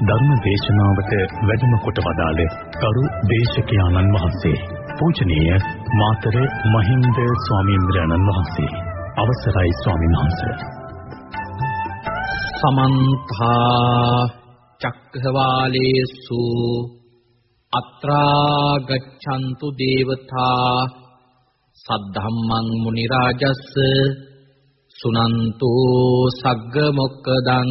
ධර්ම දේශනාවට වැඩම කොට වදාළ කරු දේශකයාණන් වහන්සේ පූජනීය මාතර මහින්ද ස්වාමීන්ද්‍රයන්න් වහන්සේ. අවසරයි ස්වාමීන් වහන්සේ. සමන්ත චක්කවාලේසු අත්‍රා ගච්ඡන්තු දේවතා සද්ධම්මං මුනි රාජස්ස සුනන්තු සග්ග මොක්කදං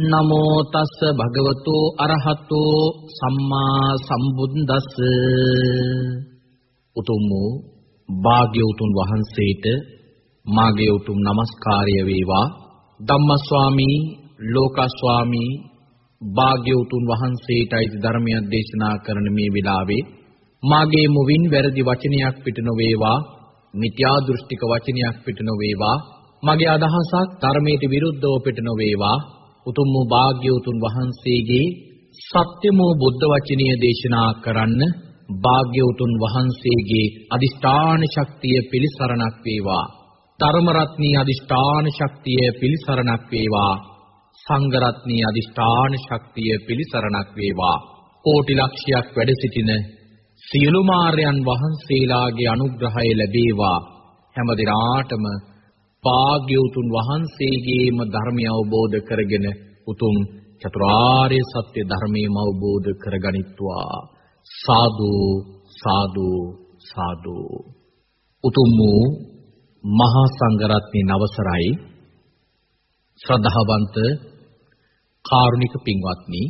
නමෝ තස්ස භගවතු අරහතෝ සම්මා සම්බුද්දස්ස. උතුම් වූ භාග්‍යවතුන් වහන්සේට මාගේ උතුම් নমස්කාරය වේවා. ධම්මස්වාමී ලෝකස්වාමී භාග්‍යවතුන් වහන්සේටයි ධර්මයක් දේශනා කරන මේ වෙලාවේ මාගේ මුවින් වැරදි වචනයක් පිට නොවේවා මිත්‍යා දෘෂ්ටික වචනයක් පිට නොවේවා මගේ අදහසක් ධර්මයට විරුද්ධව පිට නොවේවා. උතුම් වූ භාග්‍යවතුන් වහන්සේගේ සත්‍යමෝ බුද්ධ වචනය දේශනා කරන්න භාග්‍යවතුන් වහන්සේගේ අදිෂ්ඨාන ශක්තිය පිළිසරණක් වේවා. ධර්ම රත්නී අදිෂ්ඨාන ශක්තිය පිළිසරණක් වේවා. සංඝ රත්නී අදිෂ්ඨාන ශක්තිය පිළිසරණක් වේවා. කෝටි ලක්ෂයක් වැඩ සිටින සියලු මාර්යයන් වහන්සේලාගේ අනුග්‍රහය ලැබේවා. හැම දිනාටම භාග්‍යවතුන් වහන්සේගේම ධර්මය අවබෝධ කරගෙන උතුම් චතුරාර්ය සත්‍ය ධර්මයම අවබෝධ කරගනිත්වා. සාදු සාදු සාදු. උතුම් වූ මහා සංඝරත්නයේ නවසරයි. ශ්‍රද්ධාවන්ත කාරුණික පින්වත්නි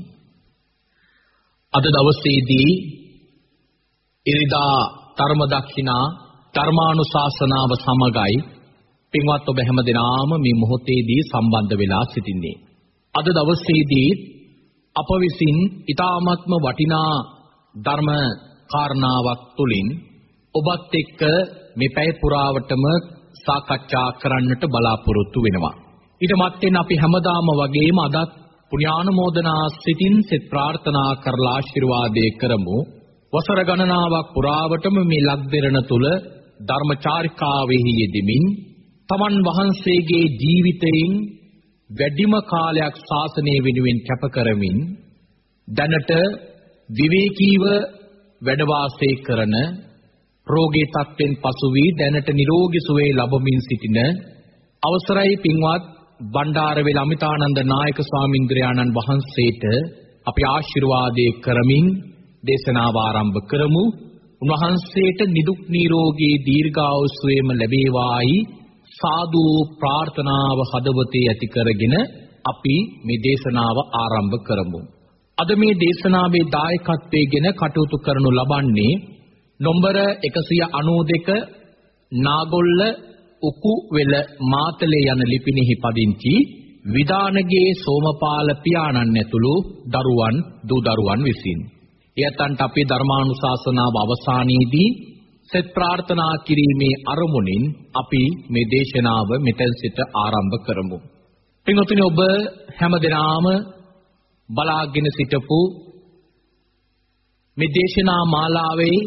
අද දවසේදී ඉරිදා ධර්ම දක්ෂිනා ධර්මානුශාසනාව සමගයි පින්වත් ඔබ හැමදෙනාම මේ මොහොතේදී සම්බන්ධ වෙලා සිටින්නේ. අද දවසේදී අප විසින් ඊ타ත්ම වටිනා ධර්ම කාරණාවක් තුලින් ඔබත් එක්ක මේ පැය පුරාවටම සාකච්ඡා කරන්නට බලාපොරොත්තු වෙනවා. ඊට මත්තෙන් අපි හැමදාම වගේම අදත් පුණ්‍යානුමෝදනා සිතින් සෙත් ප්‍රාර්ථනා කරලා ආශිර්වාදේ කරමු. වසර ගණනාවක් පුරාවටම මේ ලක්දෙරණ තුල ධර්මචාරිකාවෙහි යෙදෙමින් තමන් වහන්සේගේ ජීවිතයෙන් වැඩිම කාලයක් ශාසනය වෙනුවෙන් කැප කරමින් දැනට විවේකීව වැඩ වාසය කරන රෝගී තත්ත්වෙන් පසු වී දැනට නිරෝගී සුවය ලබමින් සිටින අවසරයි පින්වත් බණ්ඩාරවේල අමිතානන්ද නායක ස්වාමින්ද්‍රයාණන් වහන්සේට අපි ආශිර්වාදයේ කරමින් දේශනාව ආරම්භ කරමු. උන්වහන්සේට නිදුක් නිරෝගී දීර්ඝායුෂයම ලැබේවායි. සාදු ප්‍රාර්ථනාව හදවතේ ඇති කරගෙන අපි මේ දේශනාව ආරම්භ කරමු. අද මේ දේශනාවේ දායකත්වයේගෙන කටයුතු කරනු ලබන්නේ නොම්බර 192 නාගොල්ල උකුවෙල මාතලේ යන ලිපිනෙහි පදිංචි විදානගේ සෝමපාල පියාණන් ඇතුළු දරුවන් දූ දරුවන් විසින්. එයතන්ට අපේ ධර්මානුශාසනාව අවසානයේදී සෙත් ප්‍රාර්ථනා කිරීමේ අරමුණින් අපි මේ දේශනාව මෙතෙන් සිට ආරම්භ කරමු. පින්වතුනි ඔබ හැමදෙනාම බලාගෙන සිටපු මේ දේශනා මාලාවේ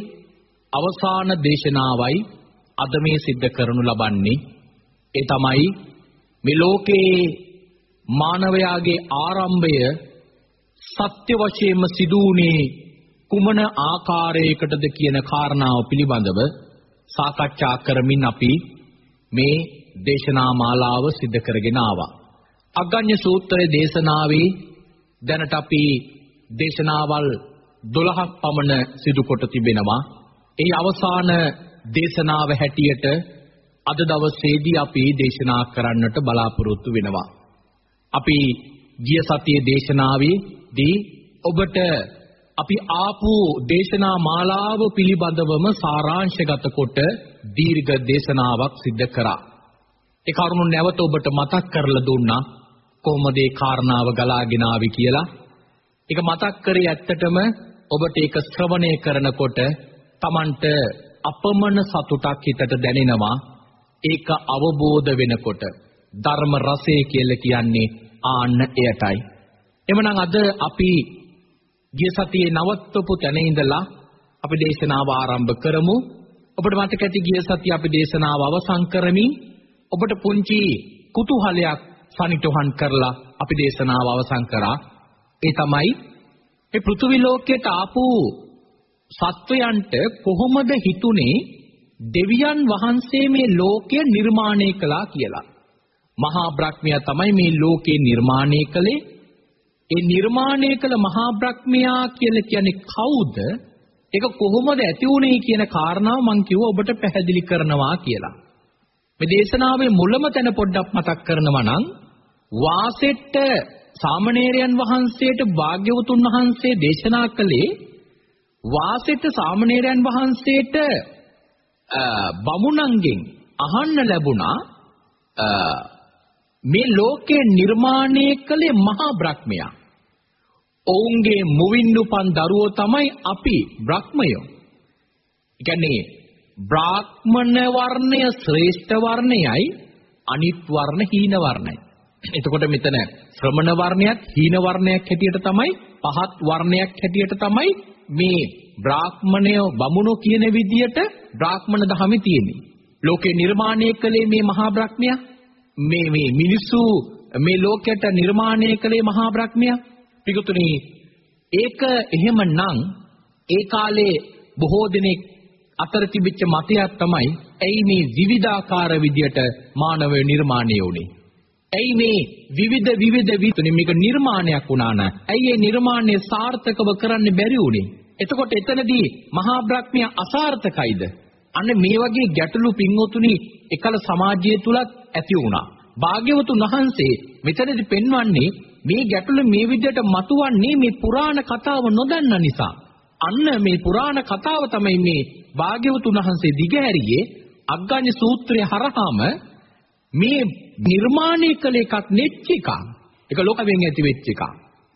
අවසාන දේශනාවයි අද මේ සිද්ධ කරනු ලබන්නේ ඒ තමයි මේ ලෝකේ මානවයාගේ ආරම්භය සත්‍ය වශයෙන්ම සිදු වුණේ කුමන ආකාරයකටද කියන කාරණාව පිළිබඳව සාකච්ඡා කරමින් අපි මේ දේශනා මාලාව සිදු කරගෙන ආවා. අග්ගඤ්ඤ සූත්‍රයේ දේශනාවේ දැනට අපි දේශනාවල් 12ක් පමණ සිදු කොට තිබෙනවා. ඒ අවසාන දේශනාව හැටියට අද දවසේදී අපි දේශනා කරන්නට බලාපොරොත්තු වෙනවා. අපි ගිය සතියේ දේශනාවේදී ඔබට අපි ආපු දේශනා මාලාව පිළිබඳවම සාරාංශගත කොට දීර්ඝ දේශනාවක් සිද්ධ කරා. ඒ කරුණු නැවත ඔබට මතක් කරලා දුන්නා කොහොමද ඒ කාරණාව ගලාගෙන ආවේ කියලා. ඒක මතක් කරේ ඇත්තටම ඔබට ඒක ශ්‍රවණය කරනකොට Tamanට අපමණ සතුටක් හිතට දැනෙනවා ඒක අවබෝධ වෙනකොට ධර්ම රසය කියලා කියන්නේ ආන්න එයටයි එමනම් අද අපි ගිය සතියේ නවත්වපු තැන ඉඳලා අපි දේශනාව ආරම්භ කරමු ඔබට මතක ඇති ගිය සතියේ අපි දේශනාව අවසන් කරමින් ඔබට පුංචි කුතුහලයක් සනිටුහන් කරලා අපි දේශනාව අවසන් කරා ඒ තමයි මේ පෘථිවි ලෝකයට ආපු සත්වයන්ට කොහොමද හිතුනේ දෙවියන් වහන්සේ මේ ලෝකය නිර්මාණය කළා කියලා. මහා බ්‍රහ්මයා තමයි මේ ලෝකේ නිර්මාණය කළේ. ඒ නිර්මාණය කළ මහා බ්‍රහ්මයා කියලා කියන්නේ කවුද? ඒක කොහොමද ඇති වුනේ කියන කාරණාව මම කිව්ව ඔබට පැහැදිලි කරනවා කියලා. මේ දේශනාවේ මුලම තැන පොඩ්ඩක් මතක් කරනවා නම් වාසෙට්ට සාමණේරයන් වහන්සේට භාග්‍යවතුන් වහන්සේ දේශනා කළේ වාසෙට සාමණේරයන් වහන්සේට බමුණන්ගෙන් අහන්න ලැබුණා මේ ලෝකේ නිර්මාණය කළේ මහා බ්‍රහ්මයා. ඔවුන්ගේ මුවින් උපන් දරුවෝ තමයි අපි බ්‍රහ්මයෝ. ඒ කියන්නේ බ්‍රාහ්මණ වර්ණය ශ්‍රේෂ්ඨ වර්ණයයි අනිත් වර්ණ හීන වර්ණයි. එතකොට මෙතන ශ්‍රමණ වර්ණයත් හීන වර්ණයක් හැටියට තමයි පහත් වර්ණයක් හැටියට තමයි මේ බ්‍රාහ්මණය බමුණෝ කියන විදියට බ්‍රාහ්මණ දහමේ තියෙන්නේ. ලෝකේ නිර්මාණය කළේ මේ මහා බ්‍රහ්මයා මේ මේ මිනිස්සු මේ ලෝකයට නිර්මාණය කළේ මහා බ්‍රහ්මයා. පිටුතුනි ඒක එහෙමනම් ඒ කාලේ බොහෝ දෙනෙක් අතර තිබිච්ච මතයක් තමයි ඇයි මේ විවිධාකාර විදියට මානවය නිර්මාණය වුනේ? ඇයි මේ විවිධ විවිධ විතුනේ මේක නිර්මාණයක් වුණා නම් ඇයි මේ නිර්මාණය සාර්ථකව කරන්න බැරි වුනේ? එතකොට එතනදී මහා බ්‍රහ්මයා අසාර්ථකයිද? අන්න මේ වගේ ගැටලු පින්වතුනි එකල සමාජය තුලත් ඇති වුණා. භාග්‍යවතුන් වහන්සේ මෙතනදී පෙන්වන්නේ මේ ගැටලු මේ විදිහට මතුවන්නේ මේ පුරාණ කතාව නොදන්න නිසා අන්න මේ පුරාණ කතාව තමයි මේ භාග්‍යවතුන් වහන්සේ දිගහැරියේ අග්ගඤ්ඤ සූත්‍රය හරහාම මේ නිර්මාණය කළ එකක් නෙච්ච එකක්. ඒක ලෝකයෙන් ඇති වෙච්ච එකක්.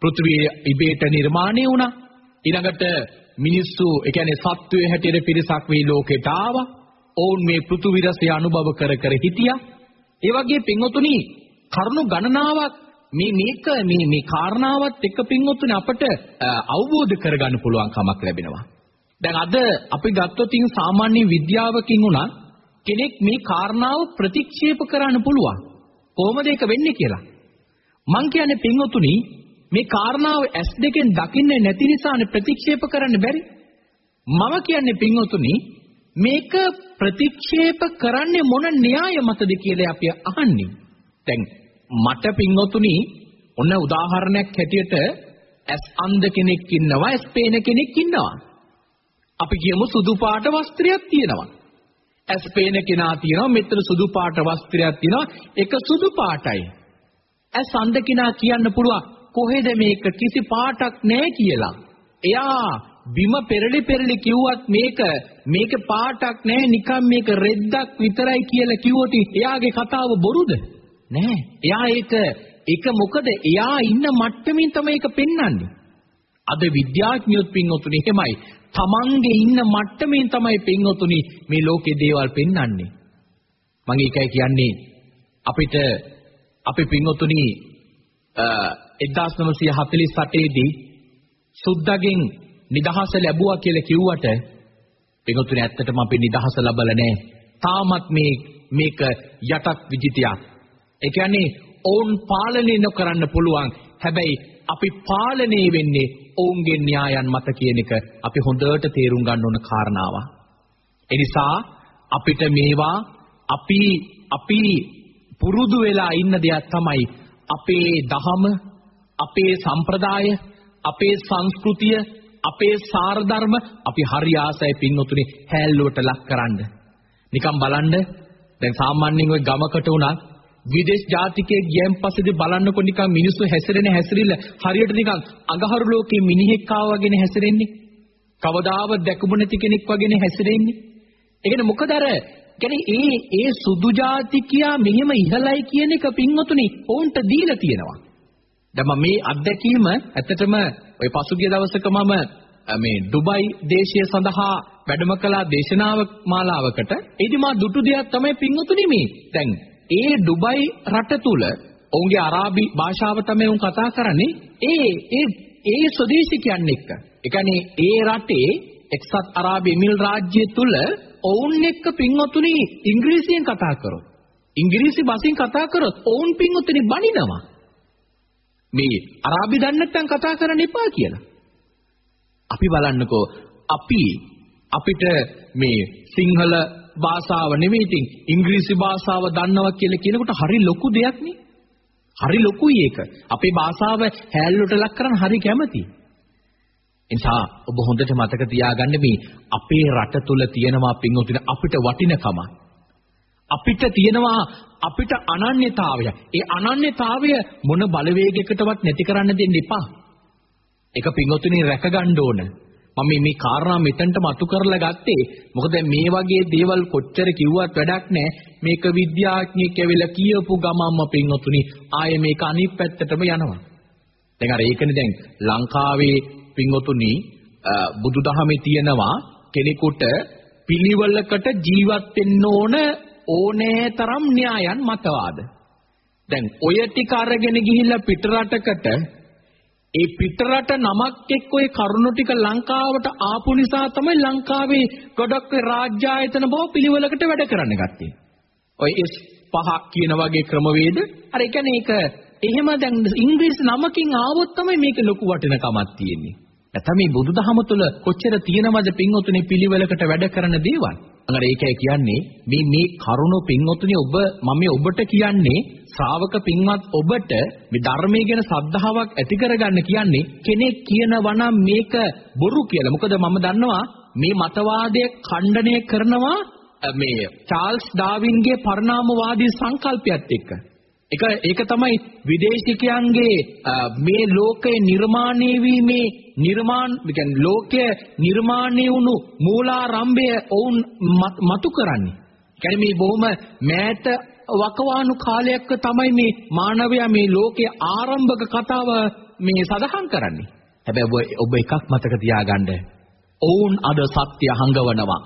පෘථිවිය ඉබේට නිර්මාණය වුණා. ඊළඟට මිනිස්සු, ඒ කියන්නේ සත්වයේ හැටියට පිරිසක් මේ ලෝකෙට ආවා. ඔවුන් මේ පෘථිවි රසය අනුභව කර කර හිටියා. ඒ වගේ පින්වතුනි කරුණු ගණනාවක් මේ මේක මේ මේ කාරණාවත් එක්ක පින්වතුනි අපට අවබෝධ කරගන්න පුළුවන් කමක් ලැබෙනවා. දැන් අද අපි ගත්තොත් ඉතින් සාමාන්‍ය විද්‍යාවකින් උනත් කෙනෙක් මේ කාරණාව ප්‍රතික්ෂේප කරන්න පුළුවන්. කොහොමද ඒක වෙන්නේ කියලා. මං කියන්නේ පින්වතුනි මේ කාරණාව S දෙකෙන් දකින්නේ නැති නිසානේ ප්‍රතික්ෂේප කරන්න බැරි. මම කියන්නේ පින්වතුනි මේක ප්‍රතික්ෂේප කරන්නේ මොන න්‍යාය මතද කියලා අපි අහන්නේ. දැන් මට පින්වතුනි ඔන්න උදාහරණයක් හැටියට ඇස් අන්ධ කෙනෙක් ඉන්නවා ඇස් පේන කෙනෙක් ඉන්නවා. අපි කියමු සුදු පාට වස්ත්‍රයක් තියෙනවා. ඇස් පේන කෙනා තියෙනවා මෙතන සුදු පාට වස්ත්‍රයක් තියෙනවා ඒක සුදු පාටයි. ඇස් අන්ධ කෙනා කියන්න පුළුවන් කොහෙද මේක කිසි පාටක් නැහැ කියලා. එයා බිම පෙරලි පෙරලි කිව්වත් මේක මේක පාටක් නැහැ නිකන් මේක රෙද්දක් විතරයි කියලා කිව්වොත් එයාගේ කතාව බොරුද? නෑ. එයා ඒක ඒක මොකද එයා ඉන්න මට්ටමින් තමයි ඒක පෙන්වන්නේ. අද විද්‍යාඥයොත් පින්වතුනි එහෙමයි. තමන්ගේ ඉන්න මට්ටමින් තමයි පින්වතුනි මේ ලෝකේ දේවල් පෙන්වන්නේ. මම ඒකයි කියන්නේ අපිට අපි පින්වතුනි 1948 දී සුද්දගෙන් නිදහස ලැබුවා කියලා කිව්වට පින්වතුනි ඇත්තටම අපි නිදහස ලබලා නැහැ. තාමත් මේ මේක යටත් විජිතයක්. ඒ කියන්නේ ඔවුන් පාලනය නොකරන්න පුළුවන්. හැබැයි අපි පාලනය වෙන්නේ ඔවුන්ගේ න්‍යායන් මත කියන එක අපි හොඳට තේරුම් ගන්න ඕන කාරණාවක්. ඒ නිසා අපිට මේවා අපි අපි පුරුදු වෙලා ඉන්න දෙයක් තමයි අපේ දහම, අපේ සම්ප්‍රදාය, අපේ සංස්කෘතිය, අපේ සාර ධර්ම අපි හරි ආසයි පින්නතුනි හැල්ලුවට ලක් කරන්න. නිකන් බලන්න දැන් සාමාන්‍යයෙන් ওই ගමකට උනත් විදේශ ජාතිකයෙක් ගියන් පස්සේදී බලන්නකො නිකන් මිනිස්සු හැසිරෙන හැසිරිල්ල හරියට නිකන් අඟහරු ලෝකේ මිනිහෙක් ආවා වගේනේ හැසිරෙන්නේ. කවදාවත් දැකපු නැති කෙනෙක් වගේනේ හැසිරෙන්නේ. ඒ කියන්නේ මොකද අර කියන්නේ ඒ ඒ සුදු ජාතිකයා මෙහෙම ඉහළයි කියන එක පින්වතුනි ඔවුන්ට දීලා තියෙනවා. දැන් මේ අත්දැකීම ඇත්තටම ওই පසුගිය දවසක මම මේ ඩුබයි දේශය සඳහා වැඩම කළා දේශනාව මාලාවකට. ඒදි මා දුටු දෙයක් තමයි පින්වතුනි මේ. දැන් ඒ ඩුබයි රට තුල ඔවුන්ගේ අරාබි භාෂාව තමයි උන් කතා කරන්නේ. ඒ ඒ ඒ ස්වදේශිකයන් එක්ක. ඒ කියන්නේ ඒ රටේ එක්සත් අරාබි එමිල් රාජ්‍ය තුල ඔවුන් එක්ක පින්වතුනි ඉංග්‍රීසියෙන් කතා කරොත් ඉංග්‍රීසි භාෂෙන් කතා කරොත් ඔවුන් පින්වතුනි බනිනවා. මේ අරාබි දන්නේ නැත්නම් කතා කරන්න එපා කියලා. අපි බලන්නකෝ අපි අපිට මේ සිංහල භාෂාව නෙමෙයි ඉතින් ඉංග්‍රීසි භාෂාව දන්නවා කියලා කියනකොට හරි ලොකු දෙයක් නේ. හරි ලොකුයි ඒක. අපේ භාෂාව හැල්ලුවට ලක් කරන්න හරි කැමතියි. එනිසා ඔබ හොඳට මතක තියාගන්න මේ අපේ රට තුල තියෙනවා පින්වතුනි අපිට වටිනකම. අපිට තියෙනවා අපිට අනන්‍යතාවය. ඒ අනන්‍යතාවය මොන බලවේගයකටවත් නැති කරන්න දෙන්න එපා. ඒක පින්වතුනි රැක ගන්න ඕන. මම මේ කාරණා මෙතනට මතු කරලා ගත්තේ. මොකද මේ වගේ දේවල් කොච්චර කිව්වත් වැඩක් නැහැ. මේක විද්‍යාඥයෙක් ඇවිල්ලා කියපු ගමම්ම පින්වතුනි ආයේ මේක අනිත් පැත්තටම යනවා. දැන් අර ඒකනේ දැන් ලංකාවේ පින්වතුනි බුදුදහමේ තියෙනවා කෙනෙකුට පිළිවෙලකට ජීවත් වෙන්න ඕන ඕනෑ තරම් න්‍යායන් මතවාද. දැන් ඔය ටික අරගෙන ගිහිල්ලා පිටරටකට ඒ පිටරට නමක් එක්ක ඔය කරුණු ටික ලංකාවට ආපු නිසා තමයි ලංකාවේ ගොඩක් රාජ්‍ය ආයතන බව පිළිවෙලකට වැඩ කරන්න ගත්තේ. ඔය S පහක් කියන වගේ ක්‍රමවේද අර ඒ කියන්නේ ඒක එහෙම දැන් ඉංග්‍රීසි නමකින් ආවොත් තමයි මේක ලොකු වටිනකමක් තියෙන්නේ. නැත්නම් මේ බුදුදහම තුළ කොච්චර තියෙනවද පින්වතුනි පිළිවෙලකට වැඩ කරන දේවල්. අඟර ඒකයි කියන්නේ මේ මේ කරුණ පින්වතුනි ඔබ මම ඔබට කියන්නේ ශ්‍රාවක පින්වත් ඔබට මේ ධර්මයේ ගැන සද්ධාාවක් ඇති කරගන්න කියන්නේ කෙනෙක් කියනවා නම් මේක බොරු කියලා. මොකද මම දන්නවා මේ මතවාදය ඛණ්ඩනය කරනවා මේ චාල්ස් ඩාවින්ගේ පරිණාමවාදී සංකල්පයත් එක්ක. ඒක ඒක තමයි විදේශිකයන්ගේ මේ ලෝකේ නිර්මාණය වීමේ නිර්මාණ කියන්නේ ලෝකය නිර්මාණය වුණු මූලාරම්භය ඔවුන් මතු කරන්නේ. කියන්නේ මේ බොහොම මෑත වකවානු කාලයක තමයි මේ මානවයා මේ ලෝකයේ ආරම්භක කතාව මේ සඳහන් කරන්නේ. හැබැයි ඔබ එකක් මතක තියාගන්න. ඔවුන් අද සත්‍ය හංගවනවා.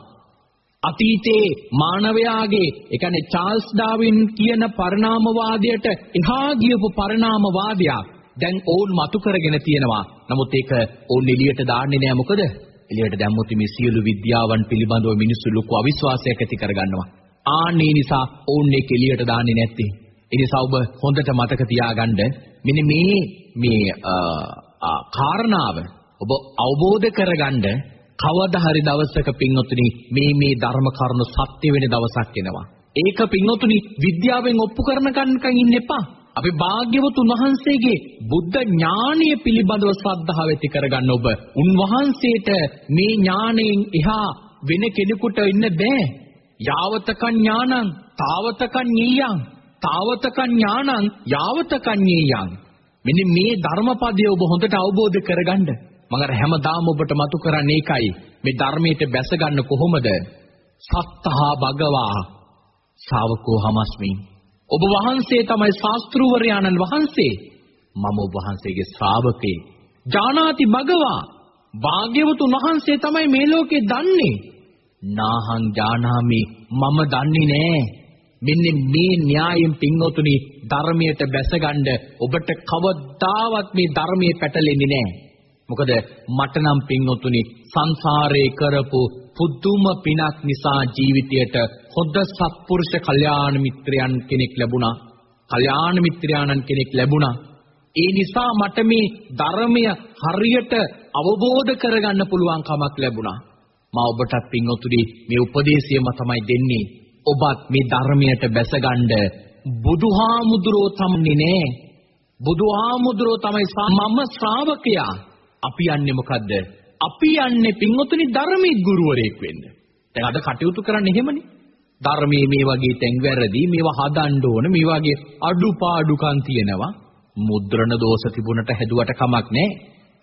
අතීතයේ මානවයාගේ ඒ කියන්නේ චාල්ස් ඩාවින් කියන පරිණාමවාදයට එහා ගියපු පරිණාමවාදයක් දැන් ඕන් මතු කරගෙන තියෙනවා. නමුත් ඒක ඕන් එළියට දාන්නේ නෑ මොකද? එළියට දැම්මොත් මේ සියලු විද්‍යාවන් පිළිබඳව මිනිස්සු ලොකු අවිශ්වාසයක් ඇති කරගන්නවා. ආන්නේ නිසා ඕන් ඒක එළියට දාන්නේ නැත්තේ. ඒ නිසා ඔබ හොඳට මතක තියාගන්න මෙන්න මේ මේ කාරණාව ඔබ අවබෝධ කරගන්න කවදා හරි දවසක පින්වතුනි මේ මේ ධර්ම කරුණු සත්‍ය වෙන දවසක් එනවා. ඒක පින්වතුනි විද්‍යාවෙන් ඔප්පු කරන කන්කන් ඉන්න එපා. අපි භාග්‍යවතුන් වහන්සේගේ බුද්ධ ඥානීය පිළිබඳව ශ්‍රද්ධාව ඇති කරගන්න ඔබ. උන්වහන්සේට මේ ඥාණයෙන් එහා වෙන කෙනෙකුට ඉන්න බෑ. යාවතකං ඥානං තාවතකං ඤීයං තාවතකං ඥානං යාවතකං ඤීයං මෙන්න මේ ධර්මපදය ඔබ හොඳට අවබෝධ කරගන්න. මම අර හැමදාම ඔබට මතු කරන්නේ ඒකයි. මේ ධර්මයට බැස ගන්න කොහොමද? සත්තහා භගවා ශාවකෝ හමස්මි. ඔබ වහන්සේ තමයි ශාස්ත්‍රූවරයාණන් වහන්සේ. මම ඔබ වහන්සේගේ ශ්‍රාවකේ. ජානාති භගවා භාග්‍යවතුන් වහන්සේ තමයි මේ ලෝකේ දන්නේ. නාහං ජානාමි මම දන්නේ නෑ. මෙන්න මේ න්‍යායෙන් පින්වතුනි ධර්මයට බැසගන්න ඔබට කවදාවත් මේ ධර්මයේ පැටලෙන්නේ නෑ. මොකද මට නම් පින්වතුනි සංසාරේ කරපු පුදුම පිනක් නිසා ජීවිතයට හොඳ සත්පුරුෂ කල්යාණ මිත්‍රයන් කෙනෙක් ලැබුණා. කල්යාණ මිත්‍රයාණන් කෙනෙක් ලැබුණා. ඒ නිසා මට මේ ධර්මය හරියට අවබෝධ කරගන්න පුළුවන් කමක් ලැබුණා. මා ඔබටත් පින්වතුනි මේ උපදේශයම තමයි දෙන්නේ. ඔබත් මේ ධර්මයට බැසගන්න බුදුහාමුදුරෝ තමයි නෑ. බුදුහාමුදුරෝ තමයි මම ශ්‍රාවකයා. අපි යන්නේ මොකද්ද? අපි යන්නේ පින්වතුනි ධර්මයේ ගුරුවරයෙක් වෙන්න. දැන් අද කටයුතු කරන්නේ එහෙමනේ. ධර්මයේ මේ වගේ තැන් වැරදි මේවා හදන්න ඕන මේ වගේ අඩුපාඩුකම් තියෙනවා. මුද්‍රණ දෝෂ තිබුණට හැදුවට කමක් නැහැ.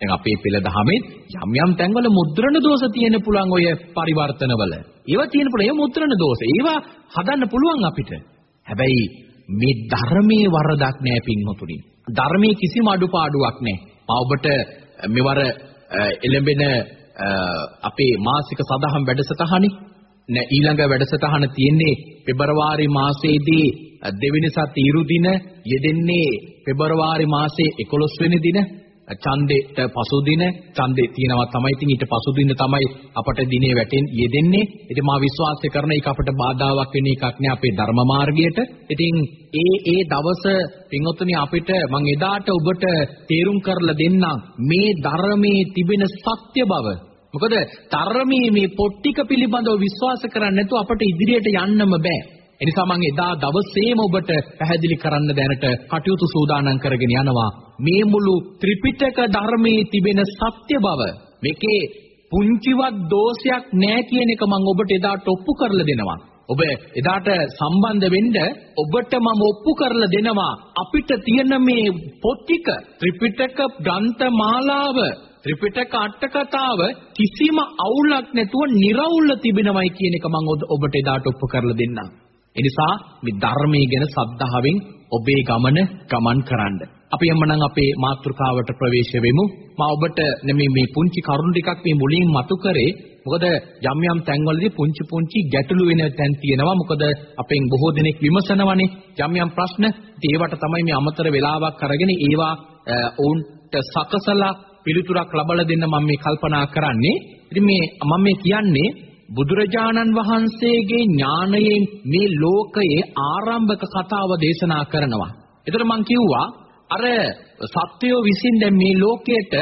දැන් අපේ පෙළ දහමේ යම් යම් තැන්වල මුද්‍රණ දෝෂ තියෙන පුළුවන් ඔය පරිවර්තනවල. ඒවා තියෙන පුළුවන් ඒ මුද්‍රණ දෝෂ. ඒවා හදන්න පුළුවන් අපිට. හැබැයි මේ ධර්මයේ වරදක් නෑ පින්වතුනි. ධර්මයේ කිසිම අඩුපාඩුවක් නෑ. මම ඔබට මෙවර එළඹෙන අපේ මාසික සදහම් වැඩසටහනේ නෑ ඊළඟ වැඩසටහන තියෙන්නේ පෙබරවාරි මාසයේදී දෙවෙනි සති ඉරු දින යෙදෙන්නේ පෙබරවාරි මාසයේ 11 වෙනි දින ඡන්දෙට පසු දින ඡන්දේ තියෙනවා තමයි ඉතින් ඊට පසු දින තමයි අපට දිනේ වැටෙන් යෙදෙන්නේ. ඉතින් මා විශ්වාස කරන එක අපට බාධාවක් වෙන එකක් නෑ අපේ ධර්ම මාර්ගයට. ඉතින් ඒ ඒ දවස පින්වත්නි අපිට මම එදාට ඔබට තේරුම් කරලා දෙන්නම් මේ ධර්මයේ තිබෙන සත්‍ය බව. මොකද ධර්මයේ මේ පොට්ටික පිළිබඳව විශ්වාස කරන්නේ නැතුව අපට ඉදිරියට යන්නම බෑ. එනිසා මම එදා දවසේම ඔබට පැහැදිලි කරන්න දැනට කටයුතු සූදානම් කරගෙන යනවා. මේ මුළු ත්‍රිපිටක ධර්මයේ තිබෙන සත්‍ය බව මේකේ පුංචිවත් දෝෂයක් නැහැ කියන එක මම ඔබට එදාට ඔප්පු කරලා දෙනවා. ඔබ එදාට සම්බන්ධ වෙන්න ඔබට මම ඔප්පු කරලා දෙනවා අපිට තියෙන මේ පොත් ටික ත්‍රිපිටක ග්‍රන්ථ මාලාව ත්‍රිපිටක අට කතාව කිසිම අවුලක් නැතුව निराවුල්ව තිබෙනවයි කියන එක මම ඔබට එදාට ඔප්පු කරලා දෙන්නම්. එනිසා මේ ධර්මයේ ගැන සද්ධාවෙන් ඔබේ ගමන ගමන් කරන්න. අපි එම්මනම් අපේ මාතෘකාවට ප්‍රවේශ වෙමු. මම ඔබට නෙමෙයි මේ පුංචි කරුණු ටිකක් මේ මුලින් මතු කරේ. මොකද යම් යම් තැන්වලදී පුංචි පුංචි ගැටලු වෙන තැන් තියෙනවා. මොකද අපෙන් බොහෝ දෙනෙක් විමසනවනේ යම් යම් ප්‍රශ්න. ඒවට තමයි මේ අමතර වෙලාවක් අරගෙන ඒවා ඔවුන්ට සකසලා පිළිතුරක් ලබා දෙන්න මම මේ කල්පනා කරන්නේ. ඉතින් මේ මම මේ කියන්නේ බුදුරජාණන් වහන්සේගේ ඥාණයෙන් මේ ලෝකයේ ආරම්භක කතාව දේශනා කරනවා. ඒතර මං කිව්වා අර සත්වයෝ විසින් දැන් මේ ලෝකයට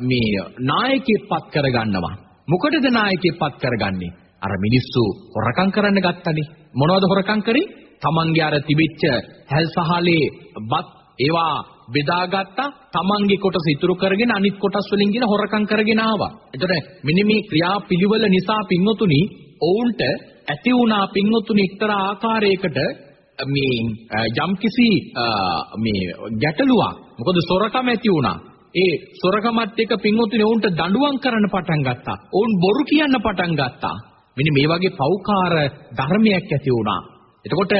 මේ නායකයෙක්පත් කරගන්නවා. මොකටද නායකයෙක්පත් කරගන්නේ? අර මිනිස්සු හොරකම් කරන්න ගත්තනේ. මොනවද හොරකම් කරේ? තමන්ගේ අර තිබිච්ච හැල්සහලේ බත් ඒවා බෙදාගත්තා තමන්ගේ කොටස ඉතුරු කරගෙන අනිත් කොටස් වලින් ගෙන හොරකම් කරගෙන ආවා. එතකොට මෙන්න මේ ක්‍රියාපිළිවෙල නිසා පින්වතුනි ඔවුන්ට ඇති වුණා පින්වතුනි එක්තරා ආකාරයකට මේ යම්කිසි මේ ගැටලුවක්. මොකද සොරකම ඇති වුණා. ඒ සොරකමත් එක්ක පින්වතුනි ඔවුන්ට දඬුවම් කරන්න පටන් ගත්තා. ඔවුන් බොරු කියන්න පටන් ගත්තා. මෙන්න මේ වගේ පෞකාර ධර්මයක් ඇති වුණා. එතකොට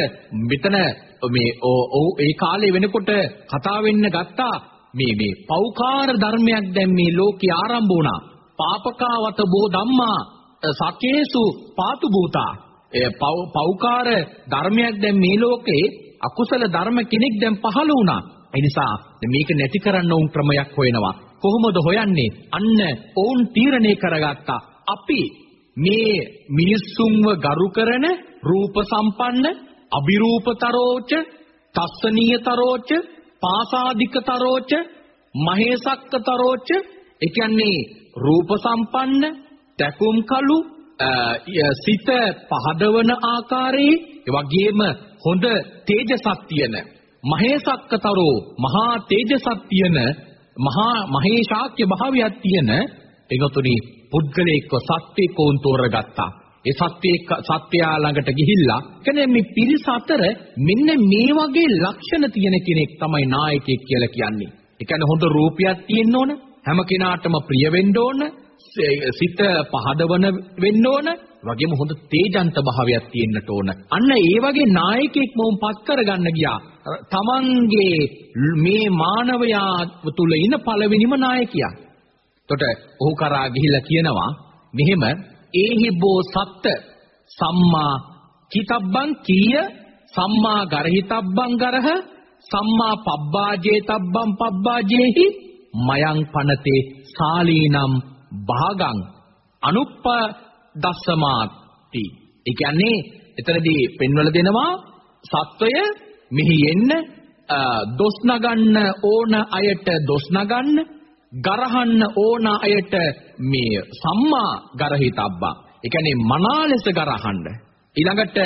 මෙතන මේ ඔව් ඒ කාලේ වෙනකොට කතා වෙන්න ගත්තා මේ මේ පෞකාර ධර්මයක් දැන් මේ ලෝකේ ආරම්භ වුණා. පාපකාවත බෝ ධම්මා සකේසු පාතු භූතා. ඒ පෞකාර ධර්මයක් දැන් මේ ලෝකේ අකුසල ධර්ම කෙනෙක් දැන් පහළ වුණා. ඒ නිසා මේක නැති කරන්න උන් ක්‍රමයක් හොයනවා. කොහොමද හොයන්නේ? අන්න ඔවුන් තීරණය කරගත්තා. අපි මේ මිනිස්සුන්ව ගරු කරන රූප සම්පන්න අබිරූපතරෝච තස්සනීයතරෝච පාසාදිකතරෝච මහේසක්කතරෝච ඒ කියන්නේ රූප සම්පන්න තැකුම් කළු සිත පහදවන ආකාරයේ ඒ වගේම හොඳ තේජසක් තියෙන මහේසක්කතරෝ මහා තේජසක් තියෙන මහා මහේශාක්‍ය භාවයක් තියෙන එගතුනි පුද්ගලයෙක්ව සත්‍යකෝන් තෝරගත්තා. ඒ සත්‍යයේ සත්‍යයා ළඟට ගිහිල්ලා කියන්නේ මේ පිරිස අතර මෙන්න මේ වගේ ලක්ෂණ තියෙන කෙනෙක් තමයි නායකයෙක් කියලා කියන්නේ. ඒ කියන්නේ හොඳ රූපයක් තියෙන්න ඕන, හැම කෙනාටම ප්‍රිය වෙන්න ඕන, සිත පහදවන වෙන්න ඕන, වගේම හොඳ තේජන්ත භාවයක් තියෙන්නට ඕන. අන්න ඒ වගේ නායකයෙක් මොම් පත් කරගන්න ගියා. තමන්ගේ මේ මානවයා තුල ඉන පළවෙනිම නායකයා. එතකොට ඔහු කරා ගිහිල්ලා කියනවා මෙහෙම ඒහි බෝ සත්ත සම්මා කිතබ්බං කීය? සම්මා ගරහිතබ්බං ගරහ? සම්මා පබ්බාජේතබ්බං පබ්බාජේහි? මයං පනතේ සාලීනම් භාගං අනුප්ප දස්සමාති ඒ කියන්නේ එතනදී පෙන්වල දෙනවා සත්වය මෙහි එන්න දොස් නගන්න ඕන අයට දොස් නගන්න ගරහන්න ඕන අයට මේ සම්මා ගරහිතබ්බා. ඒ කියන්නේ මනා ලෙස ගරහන්න. ඊළඟට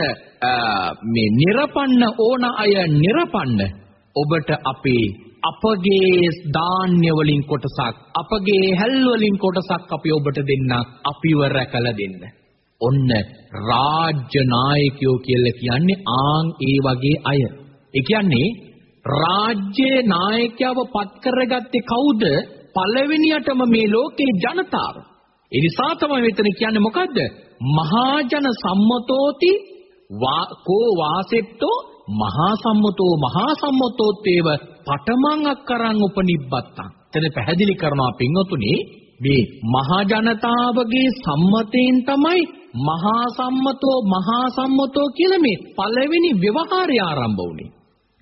මේ නිර්පන්න ඕන අය නිර්පන්න ඔබට අපේ අපගේ ධාන්‍ය වලින් කොටසක් අපගේ හැල් වලින් කොටසක් අපි ඔබට දෙන්න අපිව රැකලා දෙන්න. ඔන්න රාජ්‍ය නායකයෝ කියලා කියන්නේ ආන් ඒ වගේ අය. ඒ කියන්නේ රාජ්‍ය නායකයව පත් කරගත්තේ කවුද? පළවෙනියටම මේ ලෝකේ ජනතාව. ඒ නිසා තමයි මෙතන කියන්නේ මොකද්ද? මහා ජන සම්මතෝති කෝ වාසෙත්තෝ මහා සම්මතෝ මහා සම්මතෝත්තේව පඨමං අක්කරං උපනිබ්බත්තං. එතන පැහැදිලි කරනවා පින්වතුනි මේ මහා ජනතාවගේ සම්මතයෙන් තමයි මහා සම්මතෝ මහා සම්මතෝ කියලා මේ පළවෙනි ව්‍යවහාරය ආරම්භ වුණේ.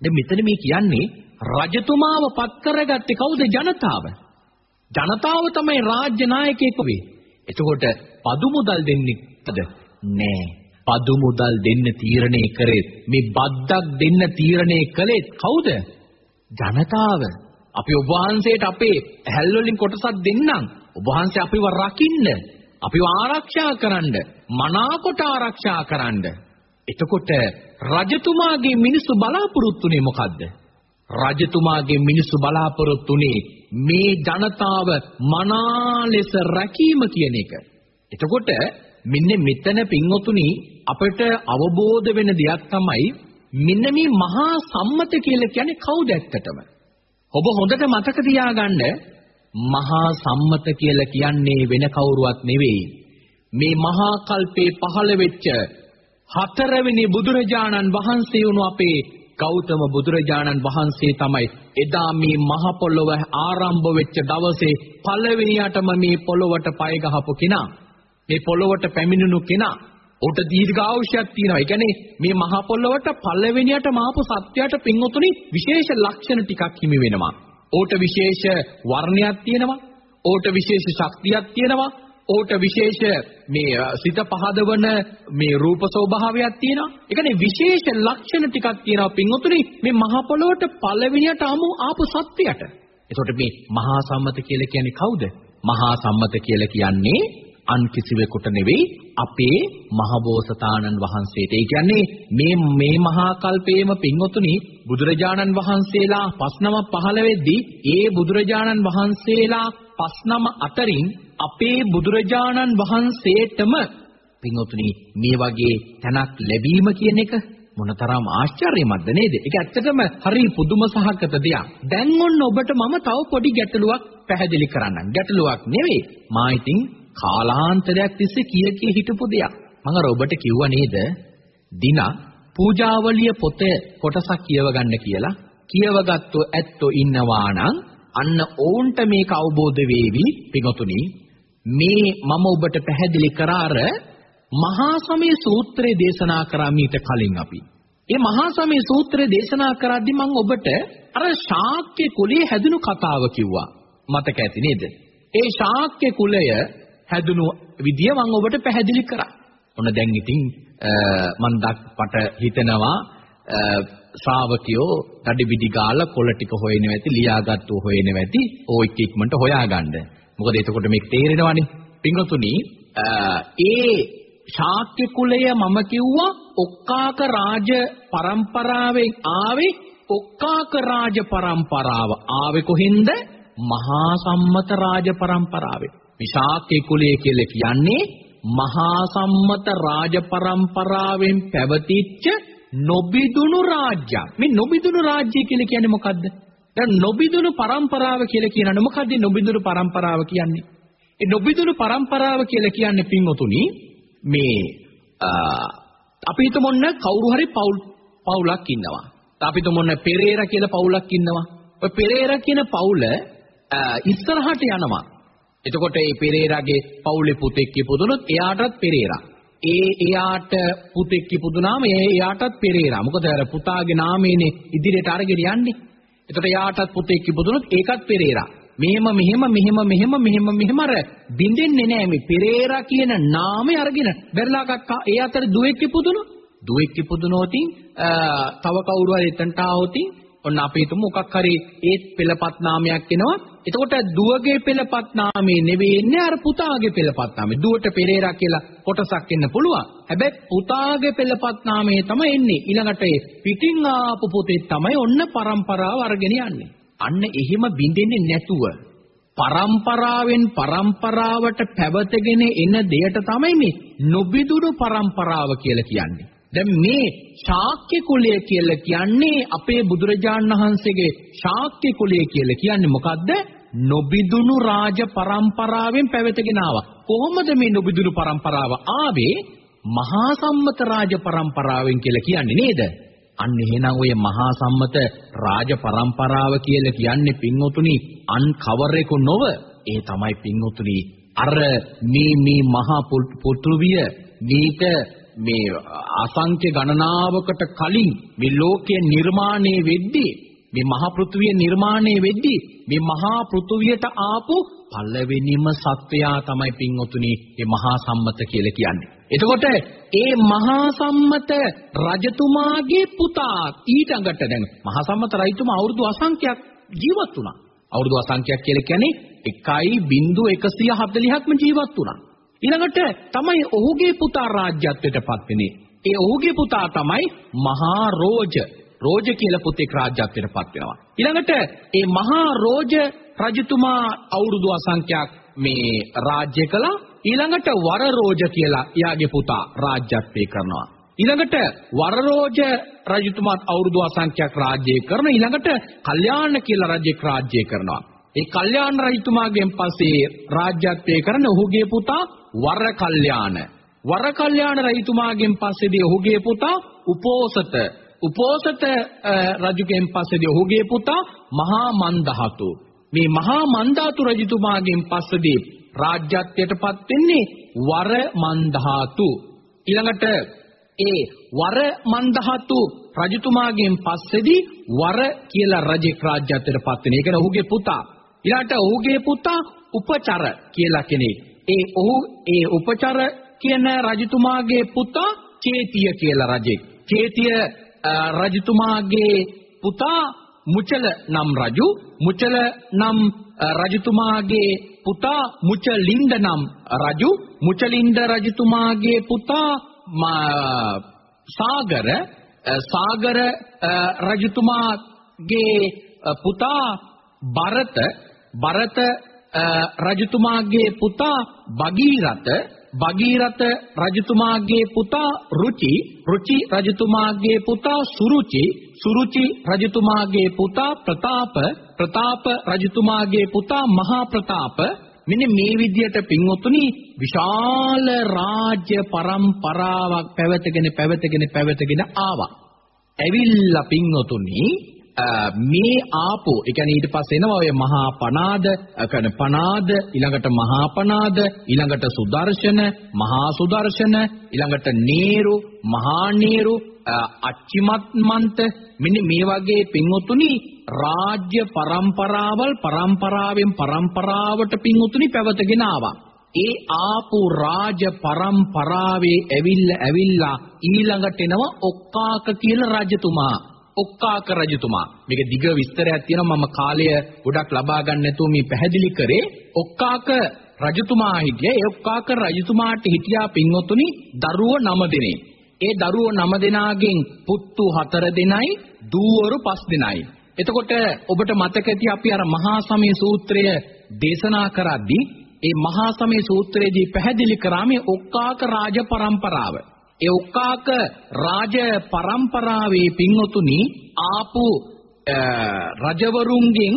දැන් මෙතන මේ කියන්නේ රජතුමාව පත් කරගත්තේ කවුද ජනතාව? ජනතාව තමයි රාජ්‍ය නායකයෙක් වෙන්නේ. එතකොට පදු මුදල් දෙන්නේද? නෑ. පදු මුදල් දෙන්න තීරණය කරේ මේ බද්දක් දෙන්න තීරණය කළේ කවුද? ජනතාව. අපි ඔබ වහන්සේට අපේ ඇහැල් වලින් කොටසක් දෙන්නම්. ඔබ වහන්සේ අපිව රකින්න, අපිව ආරක්ෂා කරන්න, මනාකොට ආරක්ෂා කරන්න. එතකොට රජතුමාගේ මිනිස්සු බලාපොරොත්තුනේ මොකද්ද? රජතුමාගේ මිනිස්සු බලාපොරොත්තුනේ මේ ජනතාව මනා ලෙස රැකීම කියන එක. එතකොට මෙන්න මෙතන පින්වතුනි අපිට අවබෝධ වෙන දෙයක් තමයි මෙන්න මේ මහා සම්මත කියලා කියන්නේ කවුද ඇත්තටම? ඔබ හොඳට මතක තියාගන්න මහා සම්මත කියලා කියන්නේ වෙන කවුරුවත් නෙවෙයි. මේ මහා කල්පේ පහළ වෙච්ච හතරවෙනි බුදුරජාණන් වහන්සේ වුණු අපේ ගෞතම බුදුරජාණන් වහන්සේ තමයි එදා මේ මහ පොළොව ආරම්භ වෙච්ච දවසේ පළවෙනියටම මේ පොළොවට පය ගහපු කෙනා. මේ පොළොවට පැමිණුණු කෙනා. උට දීර්ඝායුෂයක් තියෙනවා. ඒ කියන්නේ මේ මහ පොළොවට පළවෙනියටම ආපු සත්‍යයට පින්වතුනි විශේෂ ලක්ෂණ ටිකක් හිමි වෙනවා. ඌට විශේෂ වර්ණයක් තියෙනවා. ඌට විශේෂ ශක්තියක් තියෙනවා. ඌට විශේෂ මේ සිත පහදවන මේ රූප ස්වභාවයක් තියෙනවා. ඒ කියන්නේ විශේෂ ලක්ෂණ ටිකක් තියෙනවා පින්වතුනි මේ මහ පොළොවට පළවෙනියට ආමු ආපු සත්‍යයට. එතකොට මේ මහා සම්මත කියලා කියන්නේ කවුද? මහා සම්මත කියලා කියන්නේ අන් කිසිවෙකුට නෙවෙයි අපේ මහබෝසතාණන් වහන්සේට. ඒ කියන්නේ මේ මේ මහා කල්පයේම පින්වතුනි බුදුරජාණන් වහන්සේලා පස්නම පහළ වෙද්දී ඒ බුදුරජාණන් වහන්සේලා පස්නම අතරින් අපේ බුදුරජාණන් වහන්සේටම පින්වතුනි මේ වගේ තැනක් ලැබීම කියන එක මොනතරම් ආශ්චර්යමත්ද නේද? ඒක ඇත්තටම හරි පුදුම සහගත දෙයක්. දැන් ඔන්න ඔබට මම තව පොඩි ගැටලුවක් පැහැදිලි කරන්නම්. ගැටලුවක් නෙවෙයි. මා ඉතින් කාලාන්තරයක් තිස්සේ කිය කිය හිටපු දෙයක්. මම අර ඔබට කිව්වා නේද? දින පූජාවලිය පොතේ කොටසක් කියව ගන්න කියලා. කියවගත්තු ඇත්තෝ ඉන්නවා නම් අන්න ඕන්ට මේක අවබෝධ වේවි පිගතුනි මේ මම ඔබට පැහැදිලි කරාර මහා සමය සූත්‍රය දේශනා කරා මීට කලින් අපි. ඒ මහා සමය සූත්‍රය දේශනා කරද්දී මම ඔබට අර ශාක්‍ය කුලයේ හැදුණු කතාව කිව්වා. මතක ඇති නේද? ඒ ශාක්‍ය කුලය හැදුණු විදිය මම ඔබට පැහැදිලි කරා. ඔන්න දැන් ඉතින් මම දක්පට හිතනවා ශ්‍රාවකයෝ දඩි විදි ගාලා කොළ ටික හොයන වෙති ලියාගත්තු හොයන වෙති ඕ එක් ඉක්මනට හොයාගන්න. මොකද එතකොට මේක තේරෙනවනේ. පින්වතුනි ඒ ශාක්‍ය කුලය මම කිව්වා ඔක්කාක රාජ පරම්පරාවෙන් ආවේ ඔක්කාක රාජ පරම්පරාව ආවේ කොහෙන්ද? මහා සම්මත රාජ පරම්පරාවෙන්. මේ ශාක්‍ය කුලය කියලා කියන්නේ මහා සම්මත රාජ පරම්පරාවෙන් පැවතිච්ච නොබිදුණු රාජ්‍යයක්. මේ නොබිදුණු රාජ්‍ය කියලා කියන්නේ මොකද්ද? දැන් නොබිදුණු පරම්පරාව කියලා කියනනේ මොකද්ද නොබිදුණු පරම්පරාව කියන්නේ? ඒ නොබිදුණු පරම්පරාව කියලා කියන්නේ පින්වතුනි මේ අපි හිතමුන්න කවුරු හරි පවුල් පවුලක් ඉන්නවා. අපි හිතමුන්න පෙරේරා කියලා පවුලක් ඉන්නවා. ඔය පෙරේරා කියන පවුල ඉස්සරහට යනවා. එතකොට මේ පෙරේරාගේ පවුලේ පුතෙක් ඉපදුනොත් එයාටත් පෙරේරා. ඒ එයාට පුතෙක් ඉපදුනාම ඒ එයාටත් පෙරේරා. මොකද අර පුතාගේ නාමයනේ ඉදිරියට අරගෙන යන්නේ. එතකොට එයාටත් පුතෙක් ඉපදුනොත් ඒකත් පෙරේරා. මෙහෙම මෙහෙම මෙහෙම මෙහෙම මෙහෙම මෙහෙම අර බින්දෙන්නේ නැහැ මේ පෙරේරා කියන නාමය අරගෙන බැරලා ගත්තා. ඒ අතර දුවෙක් ඉපදුනොත් දුවෙක් ඉපදුනොතින් තව කවුරු හරි එතනට ආවොතින් ඔන්න අපි හිතමු මොකක් හරි ඒත් පෙළපත් නාමයක් එනවා. එතකොට දුවගේ පෙළපත් නාමේ නෙවෙයි එන්නේ අර පුතාගේ පෙළපත් නාමේ. දුවට පෙරේරා කියලා කොටසක් එන්න පුළුවන්. හැබැයි පුතාගේ පෙළපත් නාමේ තමයි එන්නේ. ඊළඟට ඒ පිටින් ආපු පුතේ තමයි ඔන්න પરම්පරාව අරගෙන යන්නේ. අන්න එහෙම බින්දෙන්නේ නැතුව પરම්පරාවෙන් પરම්පරාවට පැවතගෙන එන දෙයට තමයි මේ නොබිදුණු પરම්පරාව කියලා කියන්නේ. දැන් මේ ශාක්‍ය කුලය කියලා කියන්නේ අපේ බුදුරජාණන් වහන්සේගේ ශාක්‍ය කුලය කියලා කියන්නේ මොකද්ද? නොබිදුණු රාජ පරම්පරාවෙන් පැවතගෙන ආවා. කොහොමද මේ නොබිදුණු පරම්පරාව ආවේ? මහා සම්මත රාජ පරම්පරාවෙන් කියලා කියන්නේ නේද? අන්න එහෙනම් ඔය මහා සම්මත රාජ පරම්පරාව කියලා කියන්නේ පින්වතුනි අන් කවර් එක නොව ඒ තමයි පින්වතුනි අර මේ මේ මහා පෘථුවිය මේක මේ අසංඛ්‍ය ගණනාවකට කලින් මේ ලෝකය නිර්මාණය වෙද්දී මේ මහා පෘථුවිය නිර්මාණය වෙද්දී මේ මහා පෘථුවියට ආපු පළවෙනිම සත්වයා තමයි පින්වතුනි මේ මහා සම්මත කියලා කියන්නේ. එතකොට ඒ මහා සම්මත රජතුමාගේ පුතා ඊටඟට දැන් මහා සම්මත රජතුමා අවුරුදු අසංඛ්‍යයක් ජීවත් වුණා. අවුරුදු අසංඛ්‍යයක් කියලා කියන්නේ 1.140ක්ම ජීවත් වුණා. ඊළඟට තමයි ඔහුගේ පුතා රාජ්‍යත්වයටපත් වෙන්නේ. ඒ ඔහුගේ පුතා තමයි මහා රෝජ. රෝජ කියලා පුතෙක් රාජ්‍යත්වයටපත් වෙනවා. ඊළඟට ඒ මහා රෝජ රජතුමා අවුරුදු අසංඛ්‍යයක් මේ රාජ්‍ය කළා. ඊළඟට වරරෝජ කියලා එයාගේ පුතා රාජ්‍යත්වය කරනවා. ඊළඟට වරරෝජ රජතුමාත් අවුරුදු අසංඛ්‍යයක් රාජ්‍ය කරන ඊළඟට කල්යාණ කියලා රජෙක් රාජ්‍ය කරනවා. ඒ කල්යාණ රජතුමාගෙන් පස්සේ රාජ්‍යත්වය කරන ඔහුගේ පුතා වර කල්යාණ. වර කල්යාණ රජතුමාගෙන් පස්සේදී ඔහුගේ පුතා උපෝසත. උපෝසත රජුගෙන් පස්සේදී ඔහුගේ පුතා මහා මන්දහතු. මේ මහා මන්දාතු රජතුමාගෙන් පස්සේදී රාජ්‍යත්වයටපත් වෙන්නේ වර මන්දහතු. ඊළඟට ඒ වර මන්දහතු රජතුමාගෙන් පස්සේදී වර කියලා රජෙක් රාජ්‍යත්වයටපත් වෙන. ඒ කියන්නේ ඔහුගේ පුතා. ඊළාට ඔහුගේ පුතා උපචර කියලා කෙනෙක්. ඒ ඔහු ඒ උපචර කියන රජතුමාගේ පුතා චේතිය කියලා රජෙක්. චේතිය රජතුමාගේ පුතා මුචල නම් රජු මුචල නම් රජතුමාගේ පුතා මුචලින්ද නම් රජු මුචලින්ද රජතුමාගේ පුතා සාගර සාගර රජතුමාගේ පුතා භරත භරත රජතුමාගේ පුතා භගීරත භගීරත රජතුමාගේ පුතා රුචි රුචි රජතුමාගේ පුතා සුරුචි සුරුචි රජතුමාගේ පුතා ප්‍රතාප ප්‍රතාප රජතුමාගේ පුතා මහා ප්‍රතාප මෙන්න මේ විදිහට පින්වතුනි විශාල රාජ්‍ය පරම්පරාවක් පැවතගෙන පැවතගෙන පැවතගෙන ආවා. ඇවිල්ලා පින්වතුනි මේ ආපෝ ඒ කියන්නේ ඊට පස්සේ එනවා ඔය මහා පනාද කරන පනාද ඊළඟට මහා පනාද ඊළඟට සුදර්ශන මහා සුදර්ශන ඊළඟට නේරු මහා නේරු අච්චිමත්මන්ත. මෙන්න මේ වගේ පින්වතුනි රාජ්‍ය පරම්පරාවල් පරම්පරාවෙන් පරම්පරාවට පින්වතුනි පැවතගෙන ආවා. ඒ ආපු රාජ පරම්පරාවේ ඇවිල්ලා ඇවිල්ලා ඊළඟට එනවා ඔක්කාක කියන රජතුමා. ඔක්කාක රජතුමා. මේක දිග විස්තරයක් තියෙනවා. මම කාලය ගොඩක් ලබා ගන්න නැතුව මේ පැහැදිලි කරේ. ඔක්කාක රජතුමා හිටිය ඒ ඔක්කාක රජතුමාට හිටියා පින්වතුනි දරුවෝ 9 දෙනෙක් ඒ දරුවෝ 9 දෙනාගෙන් පුත්තු 4 දෙනයි දූවරු 5 දෙනයි. එතකොට ඔබට මතක ඇති අපි අර මහා සමය සූත්‍රය දේශනා කරද්දී ඒ මහා සමය සූත්‍රයේදී පැහැදිලි කරා මේ ඔක්කාක රාජ પરම්පරාව ඒ උක්කාක රාජ පරම්පරාවේ පින්වතුනි ආපු රජවරුන්ගෙන්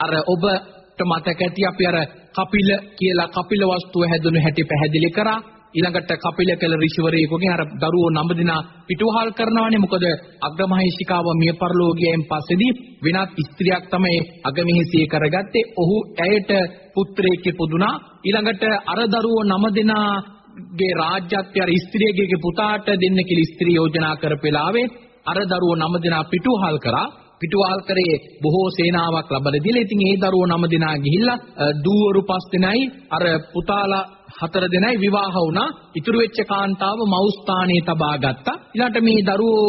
අර ඔබට මතක ඇති අපි අර කපිල කියලා කපිල වස්තුව හැදුණු හැටි පැහැදිලි කරා. ඊළඟට කපිල කළ ඍෂිවරයෙකුගෙන් අර දරුවෝ නම දිනා පිටුවහල් කරනවානේ. මොකද අග්‍රමහේශිකාව මිය පරලෝකයෙන් පස්සේදී වෙනත් ස්ත්‍රියක් තමයි අගමහේසිය කරගත්තේ. ඔහු ඇයට පුත්‍රයෙක් පුදුනා. ඊළඟට අර දරුවෝ නම දිනා ගේ රාජ්‍යත්වය අර ස්ත්‍රියගේ පුතාට දෙන්න කියලා ස්ත්‍රී යෝජනා කරපෙලාවේ අර දරුවෝ නම දෙනා පිටුවහල් කරා පිටුවහල් කරේ බොහෝ සේනාවක් ලබලා දීලා ඉතින් ඒ දරුවෝ නම දෙනා ගිහිල්ලා දූවරු පස් දෙනයි අර පුතාලා හතර දෙනයි විවාහ වුණා. ඉතුරු වෙච්ච කාන්තාව මව්ස්ථානයේ තබා ගත්තා. ඊළඟට මේ දරුවෝ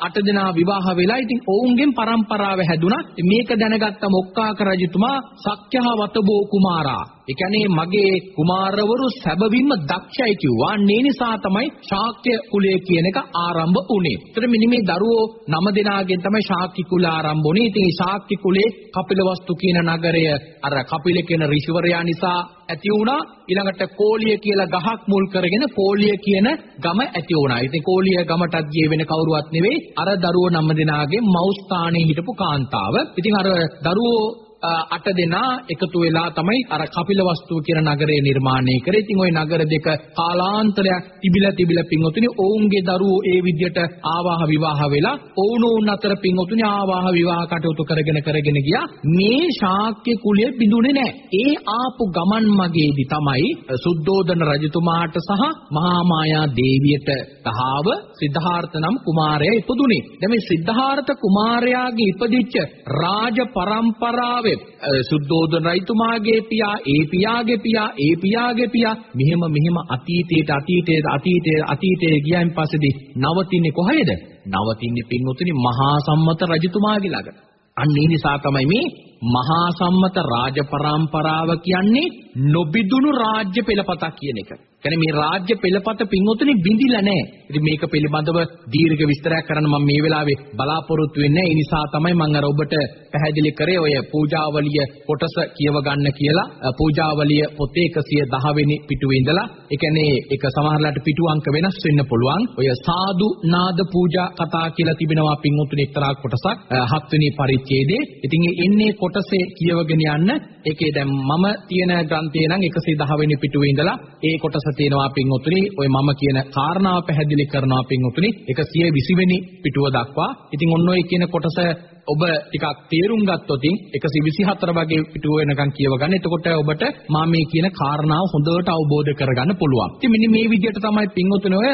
අට දෙනා විවාහ වෙලා ඉතින් ඔවුන්ගෙන් પરම්පරාව හැදුනා. මේක දැනගත්ත මොක්කාක රජතුමා සක්්‍යහ වතබෝ කුමාරා ඒ කියන්නේ මගේ කුමාරවරු සැබවින්ම දක්ෂයි කිව්වා. ඒ නිසා තමයි ශාක්‍ය කුලය කියන එක ආරම්භ වුනේ. ඒතර මෙන්න මේ දරුවෝ නම දෙනාගෙන් තමයි ශාක්‍ය කුල ආරම්භ වුනේ. ඉතින් ශාක්‍ය කුලේ කපිලවස්තු කියන නගරය අර කපිල කියන ඍෂිවරයා නිසා ඇති වුණා. ඊළඟට කෝලිය කියලා ගහක් මුල් කරගෙන කෝලිය කියන ගම ඇති වුණා. ඉතින් කෝලිය ගමටත් ගියේ වෙන කවුරුවත් නෙවෙයි අර දරුවෝ නම දෙනාගේ මව් ස්ථානයේ හිටපු කාන්තාව. ඉතින් අර දරුවෝ අට දෙනා එකතු වෙලා තමයි අර කපිලවස්තුව කියන නගරය නිර්මාණය කරේ. ඉතින් ওই නගර දෙක කාලාන්තරයක් තිබිලා තිබිලා පින්වතුනි ඔවුන්ගේ දරුවෝ ඒ විදිහට ආවාහ විවාහ වෙලා ඔවුනෝන් අතර පින්වතුනි ආවාහ විවාහ කටයුතු කරගෙන කරගෙන ගියා. මේ ශාක්‍ය කුලය බිඳුනේ නැහැ. ඒ ආපු ගමන් මගේදී තමයි සුද්ධෝදන රජතුමාට සහ මහා මායා දේවියට තහාව සිද්ධාර්ථ නම් කුමාරයා ඉපදුනේ. දැන් මේ සිද්ධාර්ථ කුමාරයාගේ ඉපදිච්ච රාජ පරම්පරාවේ සුද්ධෝදන රජතුමාගේ පියා, ඒ පියාගේ පියා, ඒ පියාගේ පියා මෙහෙම මෙහෙම අතීතයට අතීතයට අතීතයට අතීතයට ගියන් පස්සේදී නවතින්නේ කොහේද? නවතින්නේ පින්වතුනි මහා සම්මත රජතුමාගේ ළඟ. අන්න ඒ නිසා තමයි මේ මහා සම්මත රාජ පරම්පරාව කියන්නේ නොබිදුණු රාජ්‍ය පෙළපතක් කියන එක. කියන්නේ මේ රාජ්‍ය පෙළපත පින්වතුනි බිඳිලා නැහැ. ඉතින් මේක පිළිබඳව දීර්ඝ විස්තරයක් කරන්න මම මේ වෙලාවේ බලාපොරොත්තු වෙන්නේ ඒ නිසා තමයි මම අර ඔබට පැහැදිලි කරේ ඔය පූජාවලිය කොටස කියව ගන්න කියලා. පූජාවලිය පොතේ 110 වෙනි පිටුවේ ඉඳලා ඒ කියන්නේ ඒක සමහරලාට පිටු අංක වෙනස් වෙන්න පුළුවන්. ඔය සාදු නාද පූජා කතා කියලා තිබෙනවා පින්වතුනි එක්තරා කොටසක් හත්වෙනි පරිච්ඡේදයේ. ඉතින් එන්නේ කොටසේ කියවගෙන යන්න. ඒකේ දැන් මම තියෙන ග්‍රන්ථයේ නම් 110 වෙනි පිටුවේ ඉඳලා ඒ කොටස තියෙනවා පින්වතුනි. ඔය මම කියන කාරණාව පැහැදිලි කරනවා පින්වතුනි 120 වෙනි පිටුව දක්වා. ඉතින් ඔන්න ඔය කියන කොටස ඔබ ටිකක් තේරුම් ගත්තොතින් 124 වගේ පිටුව වෙනකන් කියව ගන්න. එතකොට ඔබට මා මේ කියන කාරණාව හොඳට අවබෝධ කරගන්න පුළුවන්. ඉතින් මෙන්න මේ විදිහට තමයි පින්වතුනි ඔය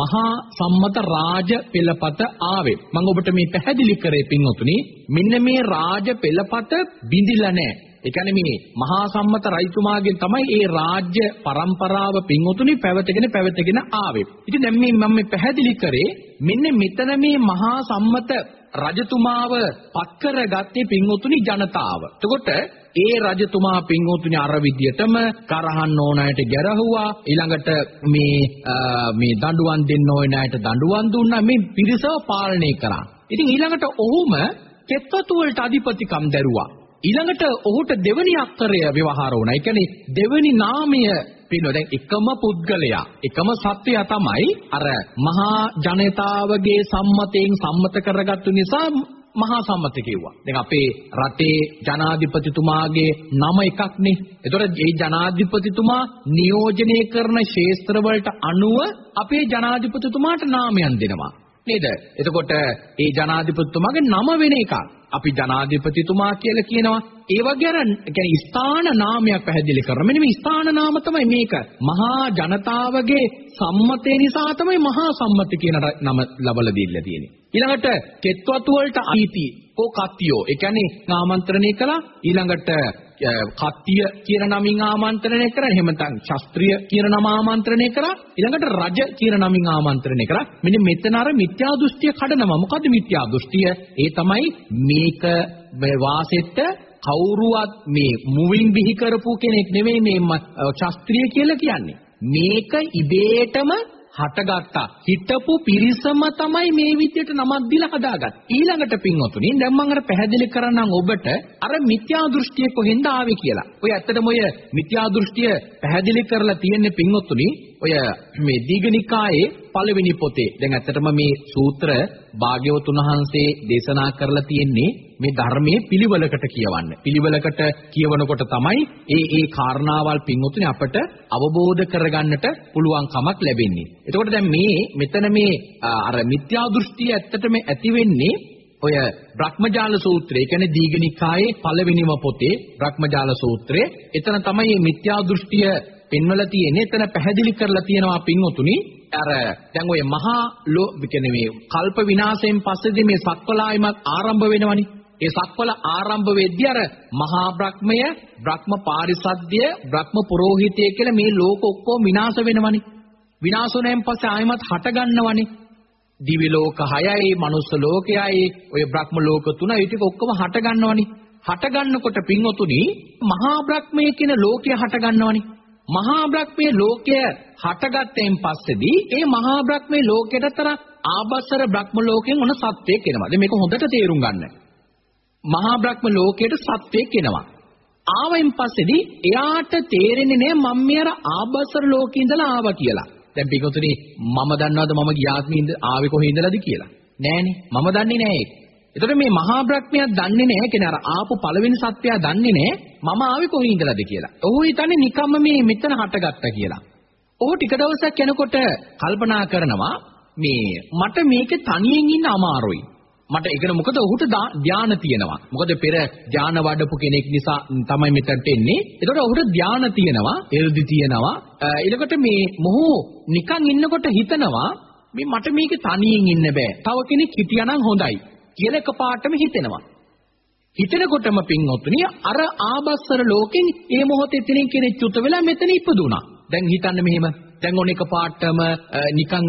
මහා සම්මත රාජ පෙළපත ආවේ. මම ඔබට මේ පැහැදිලි කරේ පින්වතුනි මෙන්න මේ රාජ පෙළපත බිඳිලා නැහැ. ඒ කියන්නේ මේ මහා සම්මත රජතුමාගෙන් තමයි ඒ රාජ්‍ය පරම්පරාව පින්වතුනි පැවතගෙන පැවතගෙන ආවේ. ඉතින් දැන් මේ මම පැහැදිලි කරේ මෙන්න මෙතන මේ මහා සම්මත රජතුමාව පත් කරගත්තේ පින්වතුනි ජනතාව. එතකොට ඒ රජතුමා පින්වතුනි අර විදියටම කරහන්න ඕන අයට ගැරහුවා ඊළඟට මේ මේ දඬුවම් දෙන්න ඕන අයට දඬුවම් දුන්නා මේ පිරිසව පාලනය කරා. ඉතින් ඊළඟට ඔහුම කෙත්වතු වලට අධිපතිකම් දැරුවා. ඊළඟට ඔහුට දෙවනි අක්ෂරය ව්‍යවහාර වුණා. ඒ කියන්නේ දෙවනි නාමය පින්නෝ දැන් එකම පුද්ගලයා එකම සත්වයා තමයි අර මහා ජනතාවගේ සම්මතයෙන් සම්මත කරගත්තු නිසා මහා සම්මත කිව්වා. දැන් අපේ රටේ ජනාධිපතිතුමාගේ නම එකක්නේ. ඒතකොට මේ ජනාධිපතිතුමා නියෝජනය කරන ක්ෂේත්‍ර වලට අනුව අපේ ජනාධිපතිතුමාට නාමයන් දෙනවා. නේද? එතකොට ඒ ජනාධිපතිතුමාගේ නම වෙන එකක්. අපි ජනාධිපතිතුමා කියලා කියනවා. ඒ වගේ අර කියන්නේ ස්ථාන නාමයක් පැහැදිලි කරනවා. මෙන්න මේ ස්ථාන නාම තමයි මේක. මහා ජනතාවගේ සම්මතය නිසා තමයි මහා සම්මත කියන නම ලබලා දීලා තියෙන්නේ. ඊළඟට කෙත්වතු වලට අයිති කෝ කත්තියෝ. ඒ කියන්නේ ආමන්ත්‍රණය කළා. ඊළඟට කත්තිය කියන නමින් ආමන්ත්‍රණය කරා. එහෙම නැත්නම් ශාස්ත්‍රීය කියන නම ආමන්ත්‍රණය කරා. ඊළඟට රජ කියන නමින් ආමන්ත්‍රණය කරා. මෙන්න මෙතන අර මිත්‍යා දෘෂ්ටිය කඩනවා. මොකද්ද මිත්‍යා දෘෂ්ටිය? ඒ තමයි මේක මේ වාසෙට කවුරුවත් මේ මුවින් බිහි කරපු කෙනෙක් නෙවෙයි මේ ශාස්ත්‍රීය කියලා කියන්නේ. මේක ඉබේටම හටගත්තා. හිටපු පිරිසම තමයි මේ විදියට නමක් දීලා හදාගත්තේ. ඊළඟට පින්වතුනි දැන් මම අර පැහැදිලි කරන්නම් ඔබට අර මිත්‍යා දෘෂ්ටිය කොහෙන්ද ආවේ කියලා. ඔය ඇත්තටම ඔය මිත්‍යා දෘෂ්ටිය පැහැදිලි කරලා තියෙන්නේ පින්වතුනි ඔය මේ දීඝනිකායේ පළවෙනි පොතේ. දැන් ඇත්තටම මේ සූත්‍ර භාග්‍යවතුන් වහන්සේ දේශනා කරලා තියෙන්නේ මේ ධර්මයේ පිළිවෙලකට කියවන්න. පිළිවෙලකට කියවනකොට තමයි ඒ ඒ කාරණාවල් පින්වතුනි අපට අවබෝධ කරගන්නට පුළුවන් කමක් ලැබෙන්නේ. එතකොට දැන් මේ මෙතන මේ අර මිත්‍යා දෘෂ්ටිය ඇත්තටම ඇති වෙන්නේ ඔය බ්‍රහ්මජාල සූත්‍රය කියන්නේ දීඝනිකායේ පළවෙනිම පොතේ බ්‍රහ්මජාල සූත්‍රය. එතන තමයි මේ මිත්‍යා දෘෂ්ටිය පෙන්වලා තියෙන්නේ. එතන පැහැදිලි කරලා තියෙනවා පින්වතුනි අර දැන් ඔය මහා ලෝ කියන්නේ මේ කල්ප විනාශයෙන් පස්සේදී මේ සක්වලායමක් ආරම්භ වෙනවනේ. ඒ සක්වල ආරම්භ වෙද්දී අර මහා බ්‍රහ්මය, බ්‍රහ්ම පාරිසද්ය, බ්‍රහ්ම පුරෝහිතය කියලා මේ ලෝක ඔක්කොම විනාශ වෙනවනේ. විනාශ වුණාන් පස්සේ ආයමත් හට ගන්නවනේ. දිවි ලෝක 6යි, මනුස්ස ලෝකයයි, ඔය බ්‍රහ්ම ලෝක 3යි ඒ ටික ඔක්කොම හට ගන්නවනේ. හට ගන්නකොට පින්වතුනි මහා බ්‍රහ්මය කියන ලෝකය හට ගන්නවනේ. මහා බ්‍රහ්මයේ ලෝකය හටගත්තෙන් පස්සේදී ඒ මහා බ්‍රහ්මයේ ලෝකයටතර ආබස්සර බ්‍රහ්ම ලෝකයෙන් මොන සත්‍යයක් එනවා. දැන් මේක හොඳට තේරුම් ගන්න. මහා බ්‍රහ්ම ලෝකයට සත්‍යයක් එනවා. ආවෙන් පස්සේදී එයාට තේරෙන්නේ නෑ මම මේ අර ආබස්සර ලෝකේ ඉඳලා ආවා කියලා. දැන් පිටුතුනි මම දන්නවද මම ගියාත්මේ ඉඳ ආවේ කොහේ ඉඳලාද කියලා? නෑනේ. මම දන්නේ නෑ ඒක. එතකොට මේ මහා බ්‍රහ්මයා දන්නේ නැහැ කියන අර ආපු පළවෙනි සත්‍යය දන්නේ නැහැ මම ආවේ කොහේ ඉඳලාද කියලා. ඔහු හිතන්නේ නිකම්ම මේ මෙතන හටගත්තා කියලා. ඔහු ටික දවසක් යනකොට කල්පනා කරනවා මේ මට මේකේ තනියෙන් ඉන්න අමාරුයි. මට ඒකන මොකද ඔහුට ධානය තියෙනවා. මොකද පෙර ධාන වඩපු කෙනෙක් නිසා තමයි මෙතනට එන්නේ. ඒකට ඔහුට ධානය තියෙනවා, එල්දි තියෙනවා. ඊළඟට මේ මොහු නිකන් ඉන්නකොට හිතනවා මේ මට මේක තනියෙන් ඉන්න බෑ. තව කෙනෙක් හිටියානම් හොඳයි කියලා එකපාරටම හිතෙනවා. හිතනකොටම පින්වත්නි අර ආබස්සර ලෝකෙන් ඒ මොහොතේ තිනින් කෙනෙක් චුත වෙලා මෙතන ඉපදුනා. දැන් හිතන්න මෙහෙම දැන් ඔන්න එකපාරටම නිකන්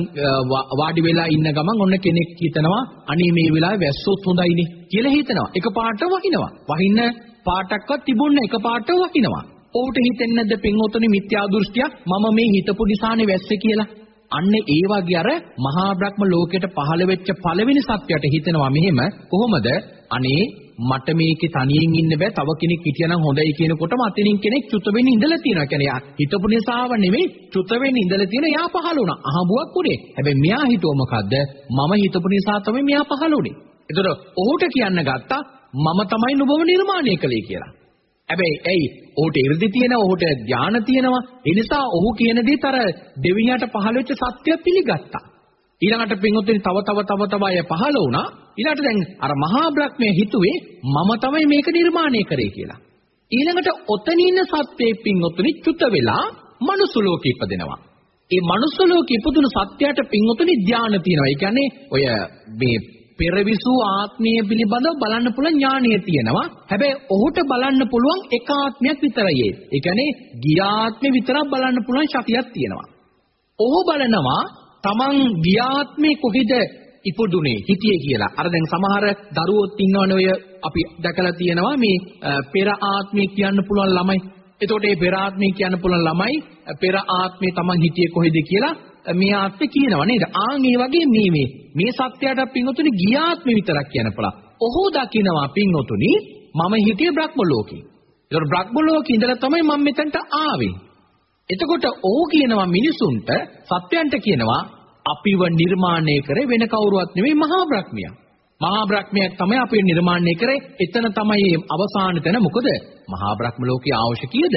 වාඩි වෙලා ඉන්න ගමන් ඔන්න කෙනෙක් හිතනවා අනේ මේ වෙලාවේ වැස්සොත් හොඳයිනේ කියලා හිතනවා. එකපාරට වහිනවා. වහින්න පාටක්වත් තිබුණේ එකපාරට වහිනවා. ඔහුට හිතෙන්නේ නැද්ද පින්වතුනි මිත්‍යා දෘෂ්ටිය මම මේ හිතපු නිසානේ වැස්සේ කියලා. අන්න ඒ වගේ අර මහා බ්‍රහ්ම ලෝකයට පහළ වෙච්ච පළවෙනි සත්‍යයට හිතනවා මෙහෙම කොහොමද අනේ මට මේකේ තනියෙන් ඉන්න බෑ තව කෙනෙක් හිටියනම් හොඳයි කියනකොටම අතනින් කෙනෙක් චුත වෙන්න ඉඳලා තියෙනවා. කියන්නේ හිතපු නිසාව නෙමෙයි චුත වෙන්න ඉඳලා තියෙන යා පහළ වුණා. අහඹුවක් උනේ. හැබැයි මෙයා හිතුව මොකද්ද? මම හිතපු නිසා තමයි මෙයා පහළ වුනේ. ඒතර ඔහුට කියන්න ගත්තා මම තමයි නුඹව නිර්මාණය කළේ කියලා. හැබැයි ඇයි? ඔහුට 이르දි තියෙනවා ඔහුට ඥාන තියෙනවා. ඒ නිසා ඔහු කියන දේත් අර දෙවියන්ට පහළ වෙච්ච සත්‍ය පිළිගත්තා. ඊළඟට පින්වත්නි තව තව තව තව අය පහළ වුණා. ඊළඟට දැන් අර මහා බ්‍රහ්මයා හිතුවේ මම තමයි මේක නිර්මාණය කරේ කියලා. ඊළඟට ඔතන ඉන්න සත්‍යයේ පින්වත්නි චුත වෙලා මනුස්ස ලෝකෙ ඉපදෙනවා. ඒ මනුස්ස ලෝකෙ ඉපදුණු සත්‍යයට පින්වත්නි ධානය තියෙනවා. ඒ කියන්නේ ඔය මේ පෙරවිසු ආත්මය පිළිබඳව බලන්න පුළුවන් ඥාණය තියෙනවා. හැබැයි ඔහුට බලන්න පුළුවන් එක ආත්මයක් විතරයි ඒ. ඒ කියන්නේ ගියාත්මෙ විතරක් බලන්න පුළුවන් ශක්තියක් තියෙනවා. ඔහු බලනවා Taman ගියාත්මේ කොහෙද ඉපදුනේ හිටියේ කියලා. අර දැන් සමහර දරුවෝත් ඉන්නවනේ ඔය අපි දැකලා තියෙනවා මේ පෙර ආත්මේ කියන්න පුළුවන් ළමයි. එතකොට මේ පෙර ආත්මේ කියන්න පුළුවන් ළමයි පෙර ආත්මේ Taman හිටියේ කොහෙද කියලා මේ ආත්මේ කියනවා නේද? ආන් ඒ වගේ මේ මේ මේ සත්‍යයට පින්වතුනි ගියාත්මෙ විතරක් කියන පළ. ඔහු දකිනවා පින්වතුනි මම හිටියේ බ්‍රහ්ම ලෝකේ. ඒතකොට බ්‍රහ්ම ලෝකේ ඉඳලා තමයි මම මෙතනට ආවේ. එතකොට ඔහු කියනවා මිනිසුන්ට සත්‍යයන්ට කියනවා අපිව නිර්මාණය කරේ වෙන කවුරුවත් නෙමෙයි මහා බ්‍රහ්මයා. මහා බ්‍රහ්මයක් තමයි අපි නිර්මාණය කරේ. එතන තමයි අවසාන තැන. මොකද මහා බ්‍රහ්ම ලෝකයේ අවශ්‍ය කීයද?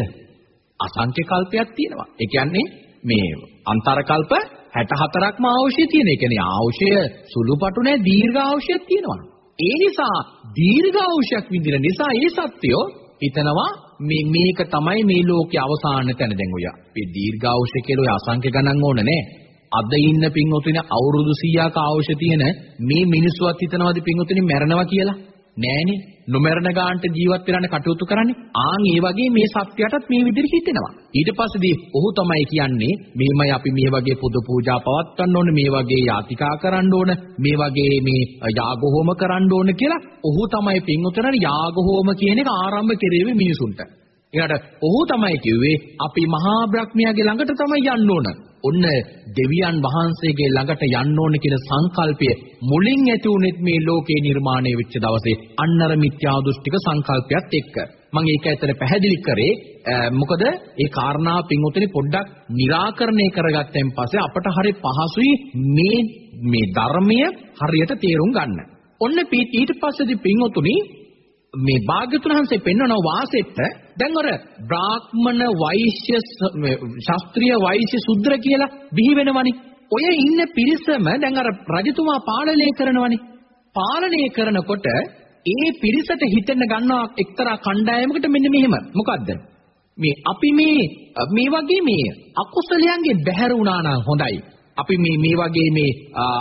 අසංඛ්‍ය කල්පයක් තියෙනවා. ඒ කියන්නේ මේ අන්තර කල්ප 64ක්ම අවශ්‍ය තියෙන. ඒ කියන්නේ අවශ්‍ය සුළුපටු නැහැ දීර්ඝ අවශ්‍යයක් තියෙනවා. ඒ නිසා දීර්ඝ අවශ්‍යයක් විඳින නිසා ඒ සත්‍යෝ හිතනවා මේ මේක තමයි මේ ලෝකේ අවසාන තැන දැන් ඔය. මේ දීර්ඝ අවශ්‍ය කියලා ඔය අසංඛ්‍ය ගණන් ඕන නැහැ. අද ඉන්න පින්වතුනි අවුරුදු 100ක අවශ්‍ය තියෙන මේ මිනිස්සුවත් හිතනවාද පින්වතුනි මැරෙනවා කියලා? නෑනේ. නොමරණ ගාන්ට ජීවත් වෙන්න කටයුතු කරන්නේ. ආන් ඒ වගේ මේ සත්‍යයටත් මේ විදිහට හිතෙනවා. ඊට පස්සේදී ඔහු තමයි කියන්නේ මෙහෙමයි අපි මේ වගේ පුද පූජා පවත්වන්න ඕන, මේ වගේ යාතිකා කරන්න ඕන, මේ වගේ මේ යාග හෝම කරන්න ඕන කියලා ඔහු තමයි පින්වතුනි යාග හෝම කියන එක ආරම්භ කෙරෙවි මිනිසුන්ට. එයාට ඔහු තමයි කිව්වේ අපි මහා බ්‍රහ්මයාගේ ළඟට තමයි යන්න ඕන. ඔන්න දෙවියන් වහන්සේගේ ළඟට යන්න ඕන කියන සංකල්පය මුලින් ඇති වුණෙත් මේ ලෝකේ නිර්මාණය වෙච්ච දවසේ අන්නර මිත්‍යා දෘෂ්ටික සංකල්පයත් එක්ක මම ඒක ඇත්තට පැහැදිලි කරේ මොකද ඒ කාරණා පින්වතුනි පොඩ්ඩක් निराකරණය කරගත්තෙන් පස්සේ අපට හරි පහසුයි මේ මේ ධර්මය හරියට තේරුම් ගන්න. ඔන්න ඊට පස්සේදී පින්වතුනි මේ භාග්‍යතුන් වහන්සේ පෙන්වන වාසෙට දැන් අර බ්‍රාහ්මණ වෛශ්‍ය ශාස්ත්‍රීය වෛශ්‍ය සුද්ධ කියලා බිහි වෙනවනේ. ඔය ඉන්න පිරිසම දැන් අර රජතුමා පාලනය කරනවනේ. පාලනය කරනකොට ඒ පිරිසට හිතෙන්න ගන්නවා එක්තරා කණ්ඩායමකට මෙන්න මෙහෙම. මොකද්ද? මේ අපි මේ මේ වගේ මේ අකුසලයන්ගේ බැහැර වුණා නම් හොඳයි. අපි මේ මේ වගේ මේ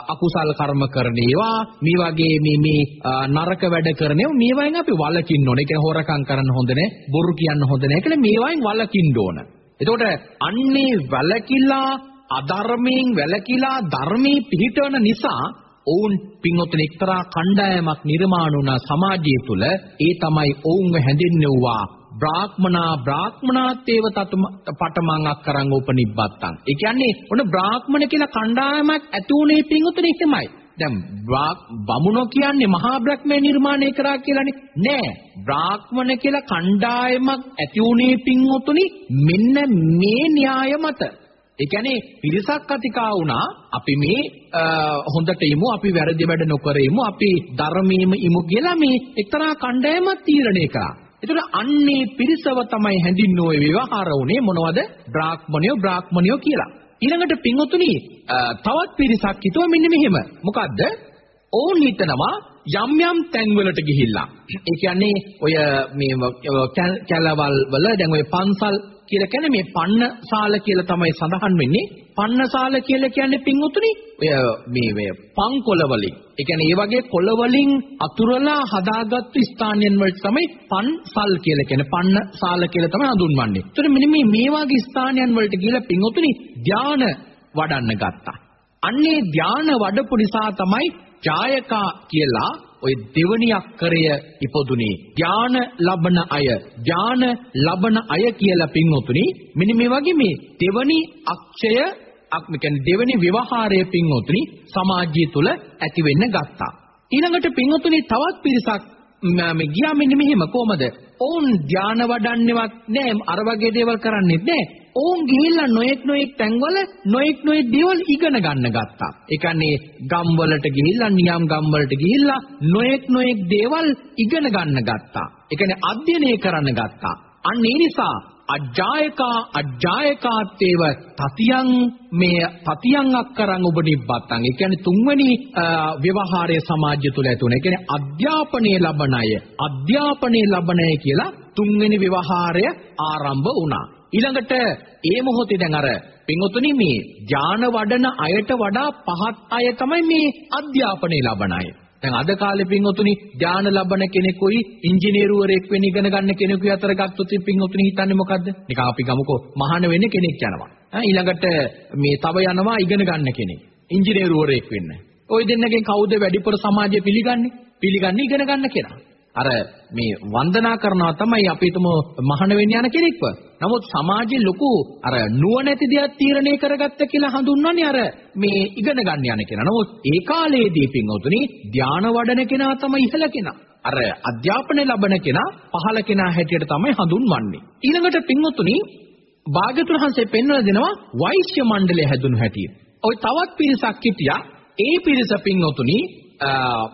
අකුසල් කර්ම කරන ඒවා මේ වගේ මේ මේ නරක වැඩ කරන ඒවා මේවායින් අපි වළකින්න ඕනේ. ඒ කියන්නේ හොරකම් කරන්න හොඳ නැහැ, බොරු කියන්න හොඳ නැහැ කියලා මේවායින් වළකින්න ඕන. එතකොට අන්නේ වැළකිලා අධර්මයෙන් වැළකිලා ධර්මයේ පිහිටවන නිසා ඔවුන් පින්වතුනි එක්තරා කණ්ඩායමක් නිර්මාණ වුණ සමාජය තුළ ඒ තමයි ඔවුන්ව හැඳින්වෙව්වා බ්‍රාහ්මනා බ්‍රාහ්මනාත්තේව තතුම පටමං අක්කරං උපනිබ්බත්තං. ඒ කියන්නේ ඔන්න බ්‍රාහ්මණ කියලා කණ්ඩායමක් ඇති උනේ පින්වතුනි එහෙමයි. දැන් බමුණෝ කියන්නේ මහා බ්‍රහ්මයේ නිර්මාණය කරා කියලානේ. නෑ. බ්‍රාහ්මණ කියලා කණ්ඩායමක් ඇති උනේ පින්වතුනි මෙන්න මේ න්‍යාය මත. ඒ කියන්නේ පිරිසක් කතිකා වුණා අපි මේ හොඳට ඉමු අපි වැරදි වැඩ නොකර ඉමු අපි ධර්මයේම ඉමු කියලා මේ එක්තරා කණ්ඩායමක් තීරණය කළා. ඒතර අන්නේ පිරිසව තමයි හැඳින්වුවේ විවහාර උනේ මොනවද? බ්‍රාහ්මණයෝ බ්‍රාහ්මණයෝ කියලා. ඊළඟට පින්වතුනි තවත් පිරිසක් හිතුවා මෙන්න මෙහෙම. මොකද්ද? ඕන් හිතනවා යම් යම් තැන්වලට ගිහිල්ලා. ඒ කියන්නේ ඔය මේ කැලවල් වල දැන් ඔය පන්සල් කියලා කියන්නේ මේ පන්නසාල කියලා තමයි සඳහන් වෙන්නේ. පන්නසාල කියලා කියන්නේ පින්වතුනි ඔය මේ මේ පංකොළ වලින්. ඒ කියන්නේ ඒ වගේ කොළ වලින් අතුරලා හදාගත්තු ස්ථානයන් වලට තමයි පන්සල් කියලා කියන්නේ. පන්නසාල කියලා තමයි හඳුන්වන්නේ. ඒතර මෙන්න මේ මේ වගේ ස්ථානයන් වලට ගිහිල්ලා පින්වතුනි ධාන වඩන්න ගත්තා. අන්නේ ධාන වඩපු නිසා තමයි ජායකා කියලා ওই දෙවනි අක්කරය ඉපදුනේ ඥාන ලබන අය ඥාන ලබන අය කියලා පින්වතුනි මෙන්න මේ වගේ මේ දෙවනි අක්ෂය අක් කියන්නේ දෙවනි ව්‍යවහාරය පින්වතුනි සමාජය තුල ඇති වෙන්න ගත්තා. ඊළඟට පින්වතුනි තවත් පිරිසක් මේ ගියා මෙන්න මෙහෙම කොහමද ඔවුන් ධාන වඩන්නේවත් නෑ අර වගේ දේවල් කරන්නේත් නෑ ඔවුන් ගිහිල්ලා නොඑක් නොඑක් තැන්වල නොඑක් නොඑක් දේවල් ඉගෙන ගන්න ගත්තා. ඒ කියන්නේ ගම් වලට ගිහිල්ලා නියම් ගම් වලට ගිහිල්ලා නොඑක් නොඑක් දේවල් ඉගෙන ගන්න ගත්තා. ඒ කියන්නේ අධ්‍යයනය කරන්න ගත්තා. අන්න ඒ නිසා අජ්ජායකා අජ්ජායකාත්තේව තතියං මේ තතියං අක්කරං ඔබ නිබ්බත්තං ඒ කියන්නේ තුන්වෙනි ව්‍යවහාරයේ සමාජය තුළ ඇති වුණා. ඒ කියන්නේ අධ්‍යාපනයේ ලබන අය අධ්‍යාපනයේ ලබන අය කියලා තුන්වෙනි ව්‍යවහාරය ආරම්භ වුණා. ඊළඟට ඒ මොහොතේ දැන් අර පින්වතුනි මේ ඥාන වඩන අයට වඩා පහත් අය තමයි මේ අධ්‍යාපනය ලබන අය. දැන් අද කාලේ පින්වතුනි ඥාන ලබන කෙනෙකුයි ඉංජිනේරුවරයෙක් වෙන්න ඉගෙන ගන්න කෙනෙකුයි අතර ගත්තොත් පින්වතුනි හිතන්නේ මොකද්ද? නිකන් අපි ගමුකෝ මහාන වෙන්න කෙනෙක් යනවා. ඊළඟට මේ තව යනවා ඉගෙන ගන්න කෙනෙක්. ඉංජිනේරුවරයෙක් වෙන්න. ওই දෙන්නගෙන් කවුද වැඩිපුර සමාජය පිළිගන්නේ? පිළිගන්නේ ඉගෙන ගන්න කෙනා. අර මේ වන්දනා කරනවා තමයි අපි හිතමු මහාන වෙන්න යන කෙනෙක්ව. නමුත් සමාජයේ ලොකු අර නුවණැති දෙයක් තීරණය කරගත්ත කියලා හඳුන්වන්නේ අර මේ ඉගෙන ගන්න යන කෙනා. නමුත් ඒ කාලයේදී පින්වතුනි ධාන වඩන කෙනා තමයි ඉහළ කෙනා. අර අධ්‍යාපනය ලබන කෙනා පහළ කෙනා හැටියට තමයි හඳුන්වන්නේ. ඊළඟට පින්වතුනි භාග්‍යතුන් වහන්සේ පෙන්වලා දෙනවා වෛශ්‍ය මණ්ඩලය හැදුණු හැටි. ওই තවත් පිරිසක් හිටියා. ඒ පිරිස පින්වතුනි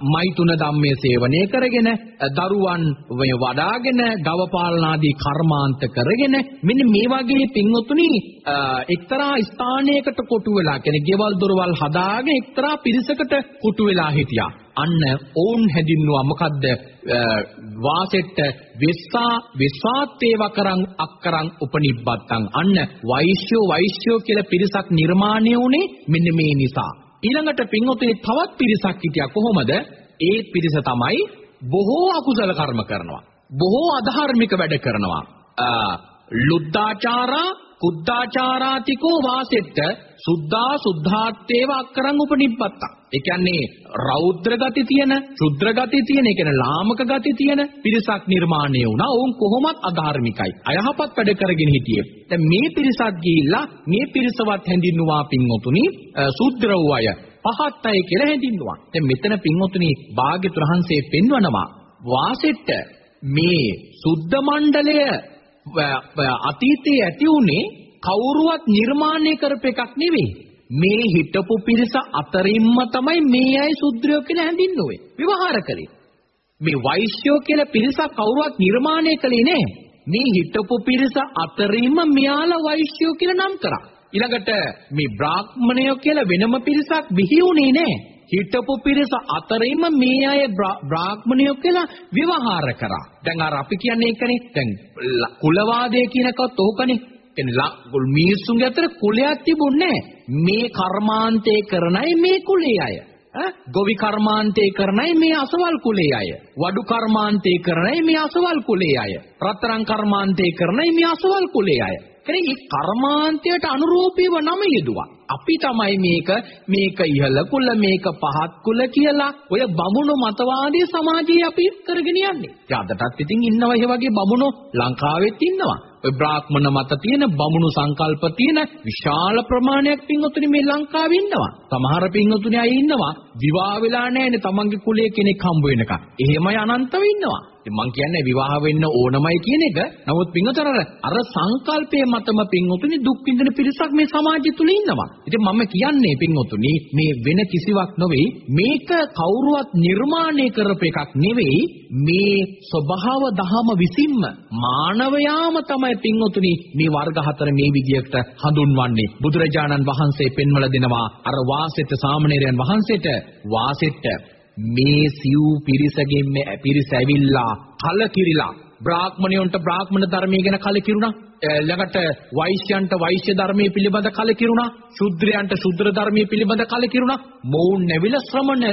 මෛතුන ධම්මයේ සේවනය කරගෙන දරුවන් වඩාගෙන ගව පාලනාදී කර්මාන්ත කරගෙන මෙන්න මේ වගේ පින්වතුනි එක්තරා ස්ථානයකට කොටු වෙලා කියන්නේ ගෙවල් දොරවල් හදාගෙන එක්තරා පිරිසකට කොටු වෙලා හිටියා. අන්න ඕන් හැදින්නුවා මොකද්ද? වාසෙට්ට විස්සා විස්වාත්තේව කරන් අක්කරන් උපනිබ්බත්තං. අන්න වෛශ්‍යෝ වෛශ්‍යෝ කියලා පිරිසක් නිර්මාණය වුණේ මෙන්න මේ නිසා. ඊළඟට පින්වතුනි තවත් පිරිසක් හිටියා කොහොමද? ඒ පිරිස තමයි බොහෝ අකුසල කර්ම කරනවා. බොහෝ අධාර්මික වැඩ කරනවා. ලුද්ධාචාරා කුද්ධාචාරාතිකෝ වාසෙට්ට සුද්ධා සුද්ධාත්තේව අක්කරං උපනිබ්බත්තා. ඒ කියන්නේ රෞද්‍ර ගති තියෙන, ශුද්‍ර ගති තියෙන, ඒ කියන්නේ ලාමක ගති තියෙන පිරිසක් නිර්මාණය වුණා. ඔවුන් කොහොමත් අධාර්මිකයි. අයහපත් වැඩ කරගෙන හිටියේ. දැන් මේ පිරිසක් ගිහිල්ලා මේ පිරිසවත් හැඳින්නුවා පින්වතුනි සුද්ධ වූ අය. පහත් අය කියලා හැඳින්නුවා. දැන් මෙතන පින්වතුනි භාග්‍යතුන් වහන්සේ පෙන්වනවා වාසෙට්ට මේ සුද්ධ මණ්ඩලය අතීතයේ ඇති වුණේ කවුරුවත් නිර්මාණය කරප එකක් නෙවෙයි. මේ හිටපු පිරිස අතරින්ම තමයි මේ අය සුද්ධයෝ කියලා හැඳින්නුවේ. විවහාර කළේ. මේ වෛශ්‍යෝ කියලා පිරිසක් කවුරුවත් නිර්මාණය කළේ නෑ. මේ හිටපු පිරිස අතරින්ම මෙයාලා වෛශ්‍යෝ කියලා නම් කරා. ඊළඟට මේ බ්‍රාහ්මණයෝ කියලා වෙනම පිරිසක් බිහි වුණේ නෑ. හිටපු පිරිස අතරින්ම මේ අය බ්‍රාහ්මණයෝ කියලා විවහාර කරා. දැන් අර අපි කියන්නේ ඒකනේ. දැන් කුලවාදය කියනකත් ඕකනේ. කියන්නේ මිනිස්සුන්ගේ අතර කුලයක් තිබුණේ මේ කර්මාන්තේ කරනයි මේ කුලේ අය. ගොවි කර්මාන්තේ කරනයි මේ අසවල් කුලේ අය. වඩු කර්මාන්තේ කරනයි මේ අසවල් කුලේ අය. රත්තරන් කර්මාන්තේ කරනයි මේ අසවල් කුලේ අය. කියන්නේ මේ කර්මාන්තයට අනුරූපීව නම යෙදුවා. අපි තමයි මේක මේක ඉහළ කුල මේක පහත් කුල කියලා ඔය බමුණු මතවාදී සමාජයේ අපි කරගෙන යන්නේ. අදටත් ඉතින් ඉන්නවා ඒ වගේ බමුණු ලංකාවෙත් ඉන්නවා. ඔය බ්‍රාහ්මණ මත තියෙන බමුණු සංකල්ප තියෙන විශාල ප්‍රමාණයක් පින්වතුනි මේ ලංකාවේ ඉන්නවා. සමහර පින්වතුනි අය ඉන්නවා විවාහ වෙලා නැහැනේ තමන්ගේ කුලයේ කෙනෙක් හම්බ වෙනකම්. එහෙමයි අනන්තව ඉන්නවා. ඉතින් මං කියන්නේ විවාහ වෙන්න ඕනමයි කියන එක. නමුත් පින්වතර අර සංකල්පයේ මතම පින්වතුනි දුක් විඳින පිරිසක් මේ සමාජය තුල ඉන්නවා. ඉතින් මම කියන්නේ පින්වතුනි මේ වෙන කිසිවක් නොවේ මේක කවුරුවත් නිර්මාණය කරපු එකක් නෙවෙයි මේ ස්වභාව දහම විසින්ම මානවයාම තමයි පින්වතුනි මේ වර්ග හතර මේ විදියට හඳුන්වන්නේ. බුදුරජාණන් වහන්සේ පෙන්වලා දෙනවා අර වාසෙට සාමණේරයන් වහන්සේට වාසෙට මේ සිව් පිරිසගෙන් මේ පිරිස ඇවිල්ලා කලකිරිලා බ්‍රාහ්මණයන්ට බ්‍රාහ්මණ ධර්මයේ ගැන කලකිරුණා. ළඟට වෛශ්‍යයන්ට වෛශ්‍ය ධර්මයේ පිළිබඳ කලකිරුණා ශුද්‍රයන්ට ශුද්‍ර ධර්මයේ පිළිබඳ කලකිරුණා මොවුන් නැවිලා ශ්‍රමණ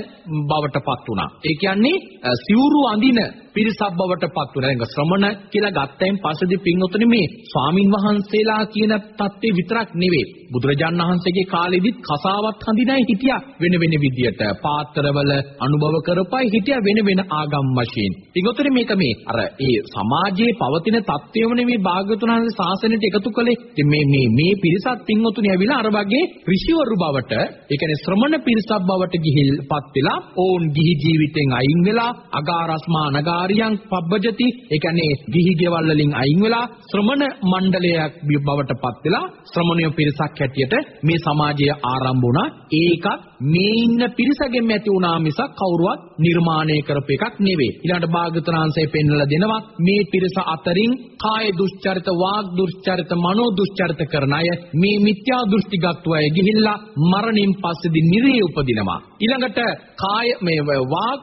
බවටපත් වුණා. ඒ කියන්නේ සිවුරු අඳින පිරිසක් බවටපත් වුණා. දැන් ශ්‍රමණ කියලා ගත්තයින් පස්සේදී පින්වතුනි මේ ස්වාමින් වහන්සේලා කියන தත්ත්වේ විතරක් නෙවෙයි. බුදුරජාණන් වහන්සේගේ කාලෙදිත් කසාවත් හඳිනයි හිටියා. වෙන වෙන විදියට පාත්‍රවල අනුභව කරපයි හිටියා වෙන වෙන ආගම් වශයෙන්. පින්වතුනි මේක මේ අර ඒ සමාජයේ පවතින තත්ත්වයම නෙවෙයි භාග්‍යතුන් වහන්සේ ශාසනයට එකතු කළේ. ඉතින් මේ මේ මේ පිරිසත් පින්වතුනි ඇවිල්ලා අර වගේ ඍෂිවරු බවට, ඒ කියන්නේ ශ්‍රමණ පිරිසක් බවට ගිහිල්පත් වෙලා ඕන් ගිහි ජීවිතෙන් අයින් වෙලා අගාරස්මා නගාරියන් පබ්බජති, ඒ කියන්නේ ගිහි ගෙවල් වලින් අයින් වෙලා ශ්‍රමණ මණ්ඩලයක් බවට පත් වෙලා ශ්‍රමණය පිරිසක් හැටියට මේ සමාජය ආරම්භ වුණා. ඒකත් මේ ඉන්න පිරිසගෙන් ඇති වුණා මිසක් කවුරුවත් නිර්මාණය කරපු එකක් නෙවෙයි. ඊළඟට භාග්‍යවතුන්සේ පෙන්වලා දෙනවා මේ පිරිස අතරින් කාය දුස්චරිත, වාග් දුස්චරිත, මනෝ දුස්චරිත කරන අය මේ මිත්‍යා දෘෂ්ටිගත්ව අය ගිහිල්ලා මරණින් පස්සේදී නිරේ උපදිනවා. ඊළඟට කාය මේ වාග්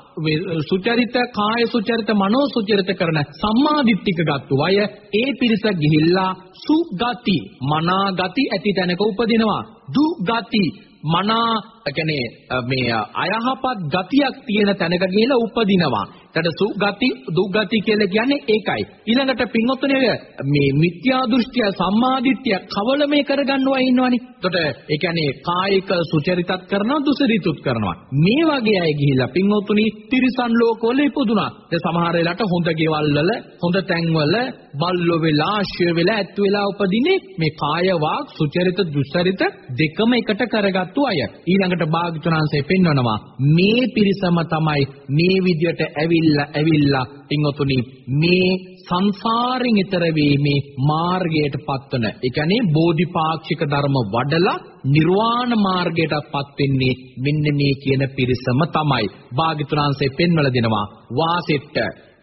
සුචරිත, කාය සුචරිත, මනෝ සුචරිත කරන සම්මාදිට්ඨික ගත්තු අය ඒ පිරිස ගිහිල්ලා සුගති, මනා ගති ඇති තැනක උපදිනවා. දුගති මනා කියන්නේ මේ අයහපත් ගතියක් තියෙන තැනක ගිහිලා උපදිනවා. එතකොට සුගති දුගති කියලා කියන්නේ ඒකයි. ඊළඟට පින්වත්තුනේ මේ මිත්‍යා දෘෂ්ටිය සම්මාදිට්ඨිය කවලමේ කරගන්නවා ඉන්නවනේ. එතකොට ඒ කියන්නේ කායික සුචරිතත් කරනවා දුසරිතුත් කරනවා. මේ වගේ අය ගිහිලා පින්වත්තුනි තිරිසන් ලෝකවල ඉපදුනා. ඒ සමහර වෙලාවට හොඳ ගෙවල් වල හොඳ තැන්වල බල්ලෝ වෙලා ආශ්‍රය වෙලා ඇත් වෙලා උපදින්නේ මේ කාය වාක් සුචරිත දුසරිත දෙකම එකට කරගත්තු අය. ඊළඟට භාග්‍යතුන්සේ පෙන්වනවා මේ පිරිසම තමයි මේ විදියට ඇවිල්ලා ඇවිල්ලා පින්වතුනි මේ සංසාරෙන් ඈතර වීමේ මාර්ගයට පත්වන. ඒ කියන්නේ බෝධිපාක්ෂික ධර්ම වඩලා නිර්වාණ මාර්ගයටපත් වෙන්නේ මෙන්න මේ කියන පිරිසම තමයි. භාග්‍යතුන්සේ පෙන්වලා දෙනවා වාසෙට්ට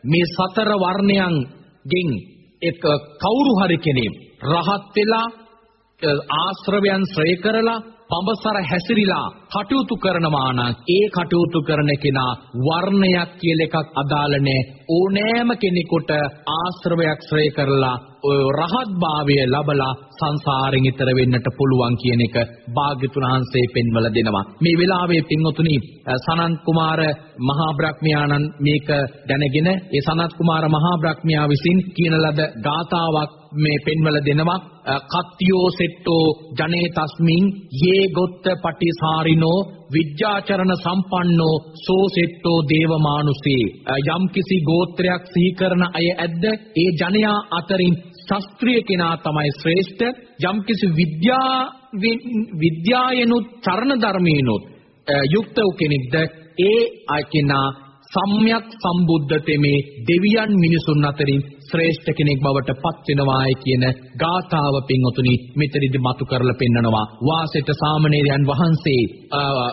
මේ සතර වර්ණයන් ගෙන් එක කවුරු හරි කෙනෙක් රහත් වෙලා ආශ්‍රවයන් ශ්‍රේ කරලා පඹසර හැසිරිලා කටයුතු කරනවා නම් ඒ කටයුතු කරන කෙනා වර්ණයක් කියලා එකක් අදාළ නැහැ. ඕනෑම කෙනෙකුට ආශ්‍රවයක් ශ්‍රේ කරලා ඔය රහත් භාවය ලබලා සංසාරෙන් ඈතර වෙන්නට පුළුවන් කියන එක භාග්‍යතුන් වහන්සේ පෙන්වලා දෙනවා. මේ වෙලාවේ පින්වතුනි සනන්ත් කුමාර මහා බ්‍රහ්මයාණන් මේක දැනගෙන ඒ සනත් කුමාර මහා බ්‍රහ්මයා විසින් කියන ලද ගාතාවක් මේ පෙන්වලා දෙනවා කත්තියෝ සෙට්ටෝ ජනේ තස්මින් යේ ගොත්ත පටිසාරිනෝ විද්‍යාචරණ සම්පන්නෝ සෝ සෙට්ටෝ දේවමානුසේ යම්කිසි ගෝත්‍රයක් සිහි කරන අය ඇද්ද ඒ ජනයා අතරින් ශාස්ත්‍රීය කෙනා තමයි ශ්‍රේෂ්ඨ. යම්කිසි විද්‍යා විද්‍යායනුත් චරණ ධර්මේනොත් යුක්ත වූ කෙනෙක්ද? ඒ අයකෙනා සම්්‍යක් සම්බුද්ධතෙමේ දෙවියන් මිනිසුන් අතරින් ශ්‍රේෂ්ඨ කෙනෙක් බවට පත් වෙනවායි කියන ගාථාව පින්වතුනි මෙතනදි මතු කරලා පෙන්නනවා වාසෙට සාමණේරයන් වහන්සේ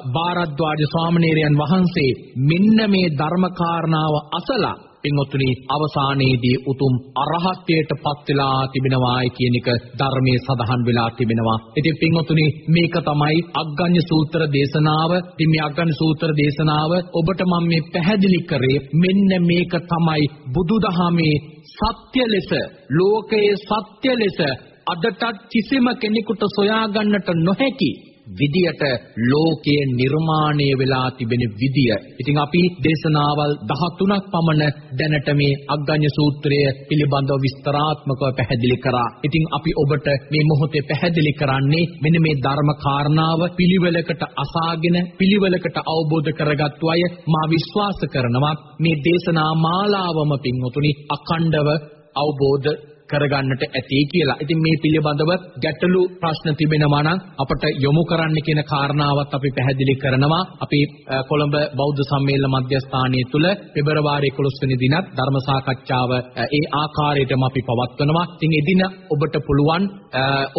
බාරද්වාජ ස්වාමණේරයන් වහන්සේ මෙන්න මේ ධර්ම කාරණාව අසලා පින්වත්නි අවසානයේදී උතුම් අරහත්ත්වයට පත් වෙලා තිබෙනවායි කියන එක ධර්මයේ සඳහන් වෙලා තිබෙනවා. ඉතින් පින්වත්නි මේක තමයි අග්ගඤ්ඤ සූත්‍ර දේශනාව. ඉතින් මේ අග්ගඤ්ඤ සූත්‍ර දේශනාව ඔබට මම මේ පැහැදිලි කරේ මෙන්න මේක තමයි බුදුදහමේ සත්‍ය ලෙස ලෝකයේ සත්‍ය ලෙස අදටත් කිසිම කෙනෙකුට සොයා ගන්නට නොහැකි විදියට ලෝකයේ නිර්මාණය වෙලා තිබෙන විදිය. ඉතින් අපි දේශනාවල් 13ක් පමණ දැනට මේ අග්ගඤ්ඤ සූත්‍රය පිළිබඳව විස්තරාත්මකව පැහැදිලි කරා. ඉතින් අපි ඔබට මේ මොහොතේ පැහැදිලි කරන්නේ මෙන්න මේ ධර්ම කාරණාව පිළිවෙලකට අසාගෙන පිළිවෙලකට අවබෝධ කරගත්තු අය මා විශ්වාස කරනවා මේ දේශනා මාලාවම පින්වතුනි අඛණ්ඩව අවබෝධ කරගන්නට ඇති කියලා. ඉතින් මේ පිළිබඳව ගැටලු ප්‍රශ්න තිබෙනවා නම් අපට යොමු කරන්න කියන කාරණාවත් අපි පැහැදිලි කරනවා. අපි කොළඹ බෞද්ධ සම්මේලන මධ්‍යස්ථානයේ තුල පෙබරවාරි 11 වෙනි දිනත් ධර්ම සාකච්ඡාව ඒ ආකාරයටම අපි පවත්වනවා. ඉතින් එදින ඔබට පුළුවන්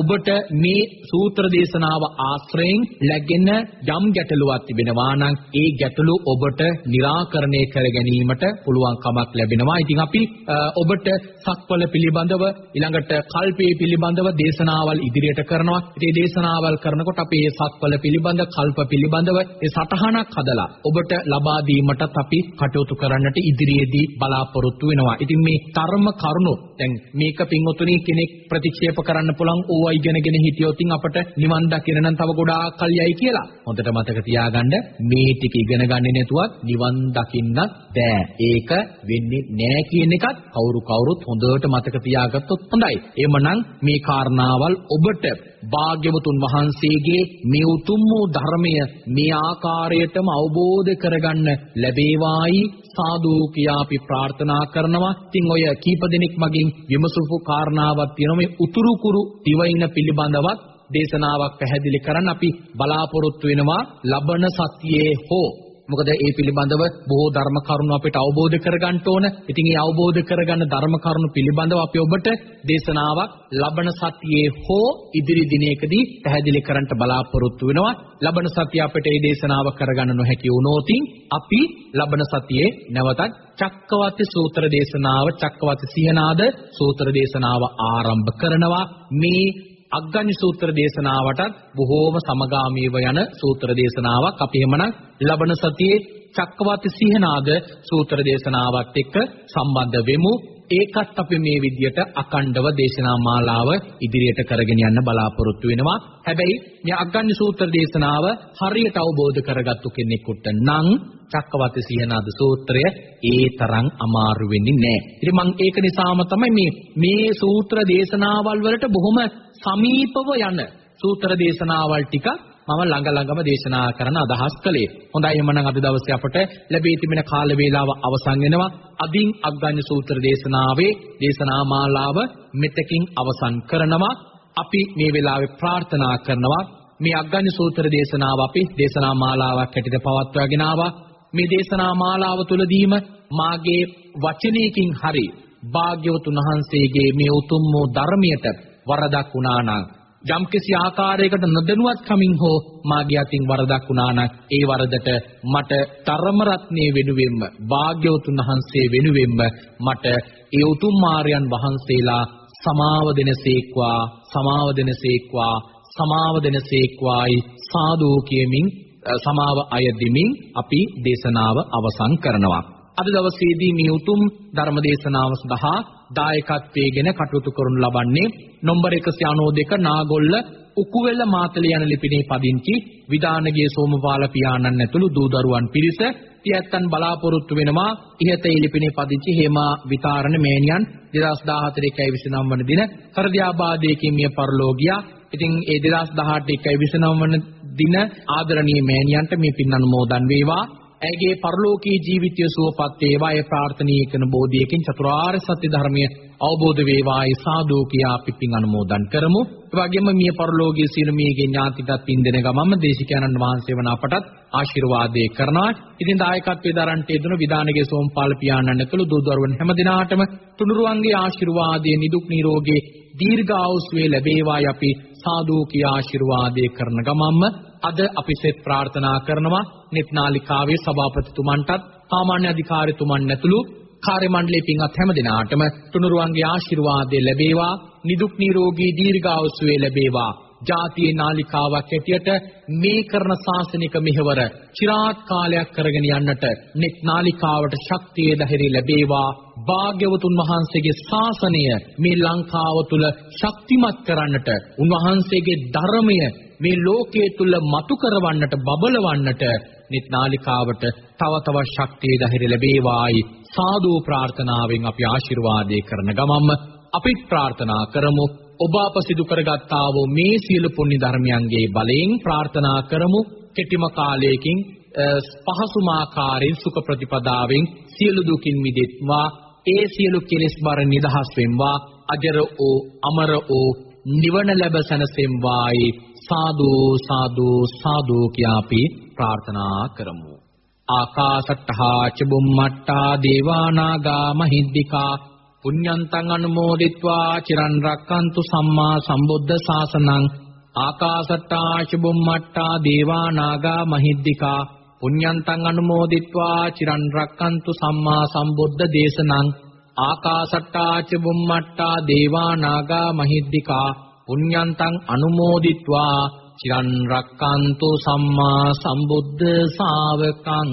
ඔබට මේ සූත්‍ර දේශනාව ආශ්‍රයෙන් läගෙන යම් ගැටලුවක් තිබෙනවා නම් ඒ ගැටලු ඔබට निराකරණය කර ගැනීමට පුළුවන් කමක් ලැබෙනවා. ඉතින් අපි ඔබට සක්වල පිළිබඳව ඊළඟට කල්පයේ පිළිබඳව දේශනාවල් ඉදිරියට කරනවා. ඉතින් දේශනාවල් කරනකොට අපි මේ සක්වල පිළිබඳ කල්ප පිළිබඳව ඒ සටහනක් හදලා ඔබට ලබා දීමටත් අපි කටයුතු කරන්නට ඉදිරියේදී බලාපොරොත්තු වෙනවා. ඉතින් මේ කර්ම කරුණු දැන් මේක පින්වතුනි කෙනෙක් ප්‍රතික්ෂේප කරන්න පුළුවන් ඕවා ඉගෙනගෙන හිටියොත් අපට නිවන් දකින්න නම් තව ගොඩාක් කල් යයි කියලා. හොඳට මතක තියාගන්න මේ ටික ඉගෙන ගන්නේ නැතුවත් නිවන් දකින්නත් බෑ. ඒක වෙන්නේ නෑ කියන එකත් කවුරු කවුරුත් හොඳට මතක තියාගත්තොත් හොඳයි. එහෙමනම් මේ කාරණාවල් ඔබට භාග්‍යවතුන් වහන්සේගේ මේ උතුම් වූ ධර්මය මේ ආකාරයටම අවබෝධ කරගන්න ලැබේවායි සාදු කියා අපි ප්‍රාර්ථනා කරනවා. ඉතින් ඔය කීප දෙනෙක් මගින් විමසුපු කාරණාවක් තියෙනවා මේ උතුරු කුරු දිවයින පිළිබඳවත් දේශනාවක් පැහැදිලි කරන්න අපි බලාපොරොත්තු වෙනවා ලබන සතියේ හෝ මොකද ඒ පිළිබඳව බොහෝ ධර්ම කරුණු අපිට අවබෝධ කරගන්න ඕන. ඉතින් ඒ අවබෝධ කරගන්න ධර්ම කරුණු පිළිබඳව අපි ඔබට දේශනාවක් ලබන සතියේ හෝ ඉදිරි දිනයකදී පැහැදිලි කරන්න බලාපොරොත්තු වෙනවා. ලබන සතිය අපිට මේ දේශනාව කරගන්න නොහැකි වුණොත් අපි ලබන සතියේ නැවතත් චක්කවර්ති සූත්‍ර දේශනාව චක්කවර්ති සිහනාද සූත්‍ර දේශනාව ආරම්භ කරනවා. මේ අග්ගඤ්ඤ සූත්‍ර දේශනාවටත් බොහෝම සමගාමීව යන සූත්‍ර දේශනාවක් අපි එhmenan ලබන සතියේ චක්කවර්ති සිහනාද සූත්‍ර දේශනාවත් එක්ක සම්බන්ධ වෙමු ඒකත් අපි මේ විදියට අකණ්ඩව දේශනා මාලාව ඉදිරියට කරගෙන යන්න බලාපොරොත්තු වෙනවා. හැබැයි මේ අග්ගඤ්ඤ සූත්‍ර දේශනාව හරියට අවබෝධ කරගත්තු කෙනෙකුට නම් චක්කවර්ති සිහනාද සූත්‍රය ඒ තරම් අමාරු වෙන්නේ නැහැ. ඉතින් මම ඒක නිසාම තමයි මේ මේ සූත්‍ර දේශනාවල් වලට බොහොම සමීපව යන සූත්‍ර දේශනාවල් ටික මම ළඟ ළඟම දේශනා කරන්න අදහස් කළේ. හොඳයි එහෙනම් අද දවසේ අපට ලැබී තිබෙන කාල වේලාව අවසන් වෙනවා. අදින් අග්ගඤ්ඤ සූත්‍ර දේශනාවේ දේශනා මාලාව මෙතකින් අවසන් කරනවා. අපි මේ වෙලාවේ ප්‍රාර්ථනා කරනවා මේ අග්ගඤ්ඤ සූත්‍ර දේශනාව අපි දේශනා මාලාවක් හැටියට පවත්වාගෙන ආවා. මේ දේශනා මාලාව තුළදීම මාගේ වචනයකින් හරි භාග්‍යවතුන් වහන්සේගේ මේ උතුම් වූ ධර්මයට වරදක් වුණා නම්. යම්කිසි ආකාරයකට නොදැනුවත් කමින් හෝ මාගේ අතින් වරදක් වුණා නම් ඒ වරදට මට තරම රත්නයේ වෙනුවෙන්ම භාග්‍යවතුන් වහන්සේ වෙනුවෙන්ම මට ඒ උතුම් මාර්යන් වහන්සේලා සමාව දෙනසේක්වා සමාව දෙනසේක්වා සමාව දෙනසේක්වායි සාදු කියමින් සමාව අයදිමින් අපි දේශනාව අවසන් කරනවා. අද දවසේදී මේ උතුම් ධර්ම දේශනාව සඳහා දායකත්වයේගෙන කටයුතු කරනු ලබන්නේ නොම්බර 192 නාගොල්ල උකුවෙල මාතල යන ලිපිනේ පදිංචි විදානගේ සෝමපාල පියාණන් ඇතුළු දූ දරුවන් පිරිස තියැත්තන් බලාපොරොත්තු වෙනවා. ඉහත ඒ ලිපිනේ පදිංචි හේමා විතාරණ මෑණියන් 2014 129 වන දින හෘදයාබාධයකින් මිය පරලෝකියා ඉතින් ඒ 2018 129 වන දින ආදරණීය මෑණියන්ට මේ පින් අනුමෝදන් වේවා. ඇගේ පරලෝකී ජීවිතය සුවපත් වේවා ඒ ප්‍රාර්ථනීය කරන බෝධියකින් චතුරාර්ය සත්‍ය ධර්මය අවබෝධ වේවායි සාදු කියා අපි පින් අනුමෝදන් කරමු. ඒ වගේම මිය පරලෝකීය සියලු මියගේ ඥාතිටත් පින් දෙන ගමම දේශිකානන්ද වහන්සේ වන අපටත් ආශිර්වාදේ කරනවා. ඉතින් දායකත්වයේ දරන්ට යෙදුණු විදානගේ සෝම්පාල පියාණන් ඇතුළු දූ දරුවන් හැම දිනාටම තුනුරුවන්ගේ ආශිර්වාදයේ නිදුක් නිරෝගී දීර්ඝායුෂ වේ ලැබේවායි අපි සාදු කියා ආශිර්වාදේ කරන ගමම්ම අද අපි සෙත් ප්‍රාර්ථනා කරනවා නෙත්නාලිකාවේ සභාපතිතුමන්ටත් සාමාන්‍ය අධිකාරිතුමන් ඇතුළු කාර්ය මණ්ඩලයේ පින්වත් හැම දිනාටම තුනුරුවන්ගේ ආශිර්වාදය ලැබේවා නිදුක් නිරෝගී දීර්ඝායුෂ වේ ලැබේවා. ජාතියේ නාලිකාවක් හැටියට මේ කරන සාසනික මෙහෙවර চিරාත් කාලයක් කරගෙන යන්නට නෙත් නාලිකාවට ශක්තිය ධෛර්ය ලැබේවා. භාග්‍යවතුන් වහන්සේගේ ශාසනය මේ ලංකාව තුල ශක්තිමත් කරන්නට උන්වහන්සේගේ ධර්මය මේ ලෝකයේ තුල මතු කරවන්නට බබලවන්නට නිත් නාලිකාවට තව තව ශක්තිය ධෛර්ය ලැබේවායි සාදු ප්‍රාර්ථනාවෙන් අපි ආශිර්වාදේ කරන ගමම්ම අපි ප්‍රාර්ථනා කරමු. ඔබ අප සිදු කරගත්තා වූ මේ සියලු පුණ්‍ය ධර්මයන්ගේ බලයෙන් ප්‍රාර්ථනා කරමු. කෙටිම කාලයකින් පහසුම ආකාරයෙන් සුඛ ප්‍රතිපදාවෙන් සියලු දුකින් මිදෙත්වා. ඒ සියලු කෙලෙස් බර නිදහස් වෙම්වා අජර වූ අමර වූ නිවන ලැබ සැනසෙම්වායි සාදු සාදු සාදු කියා අපි ප්‍රාර්ථනා කරමු. ආකාසට්ඨා ච බුම්මට්ටා දේවානාගා මහිද්దికා පුඤ්ඤන්තං අනුමෝදිත්වා චිරන් රක්칸තු සම්මා සම්බුද්ධ ශාසනං ආකාසට්ඨා ච බුම්මට්ටා දේවානාගා මහිද්దికා පුඤ්ඤන්තං අනුමෝදිත්වා චිරන් රක්칸තු සම්මා සම්බුද්ධ දේශනං ආකාසට්ඨා ච බුම්මට්ටා දේවානාගා මහිද්దికා පුඤ්ඤන්තං අනුමෝදිත්වා චිරන් රක්칸තු සම්මා සම්බුද්ධ ශාවකං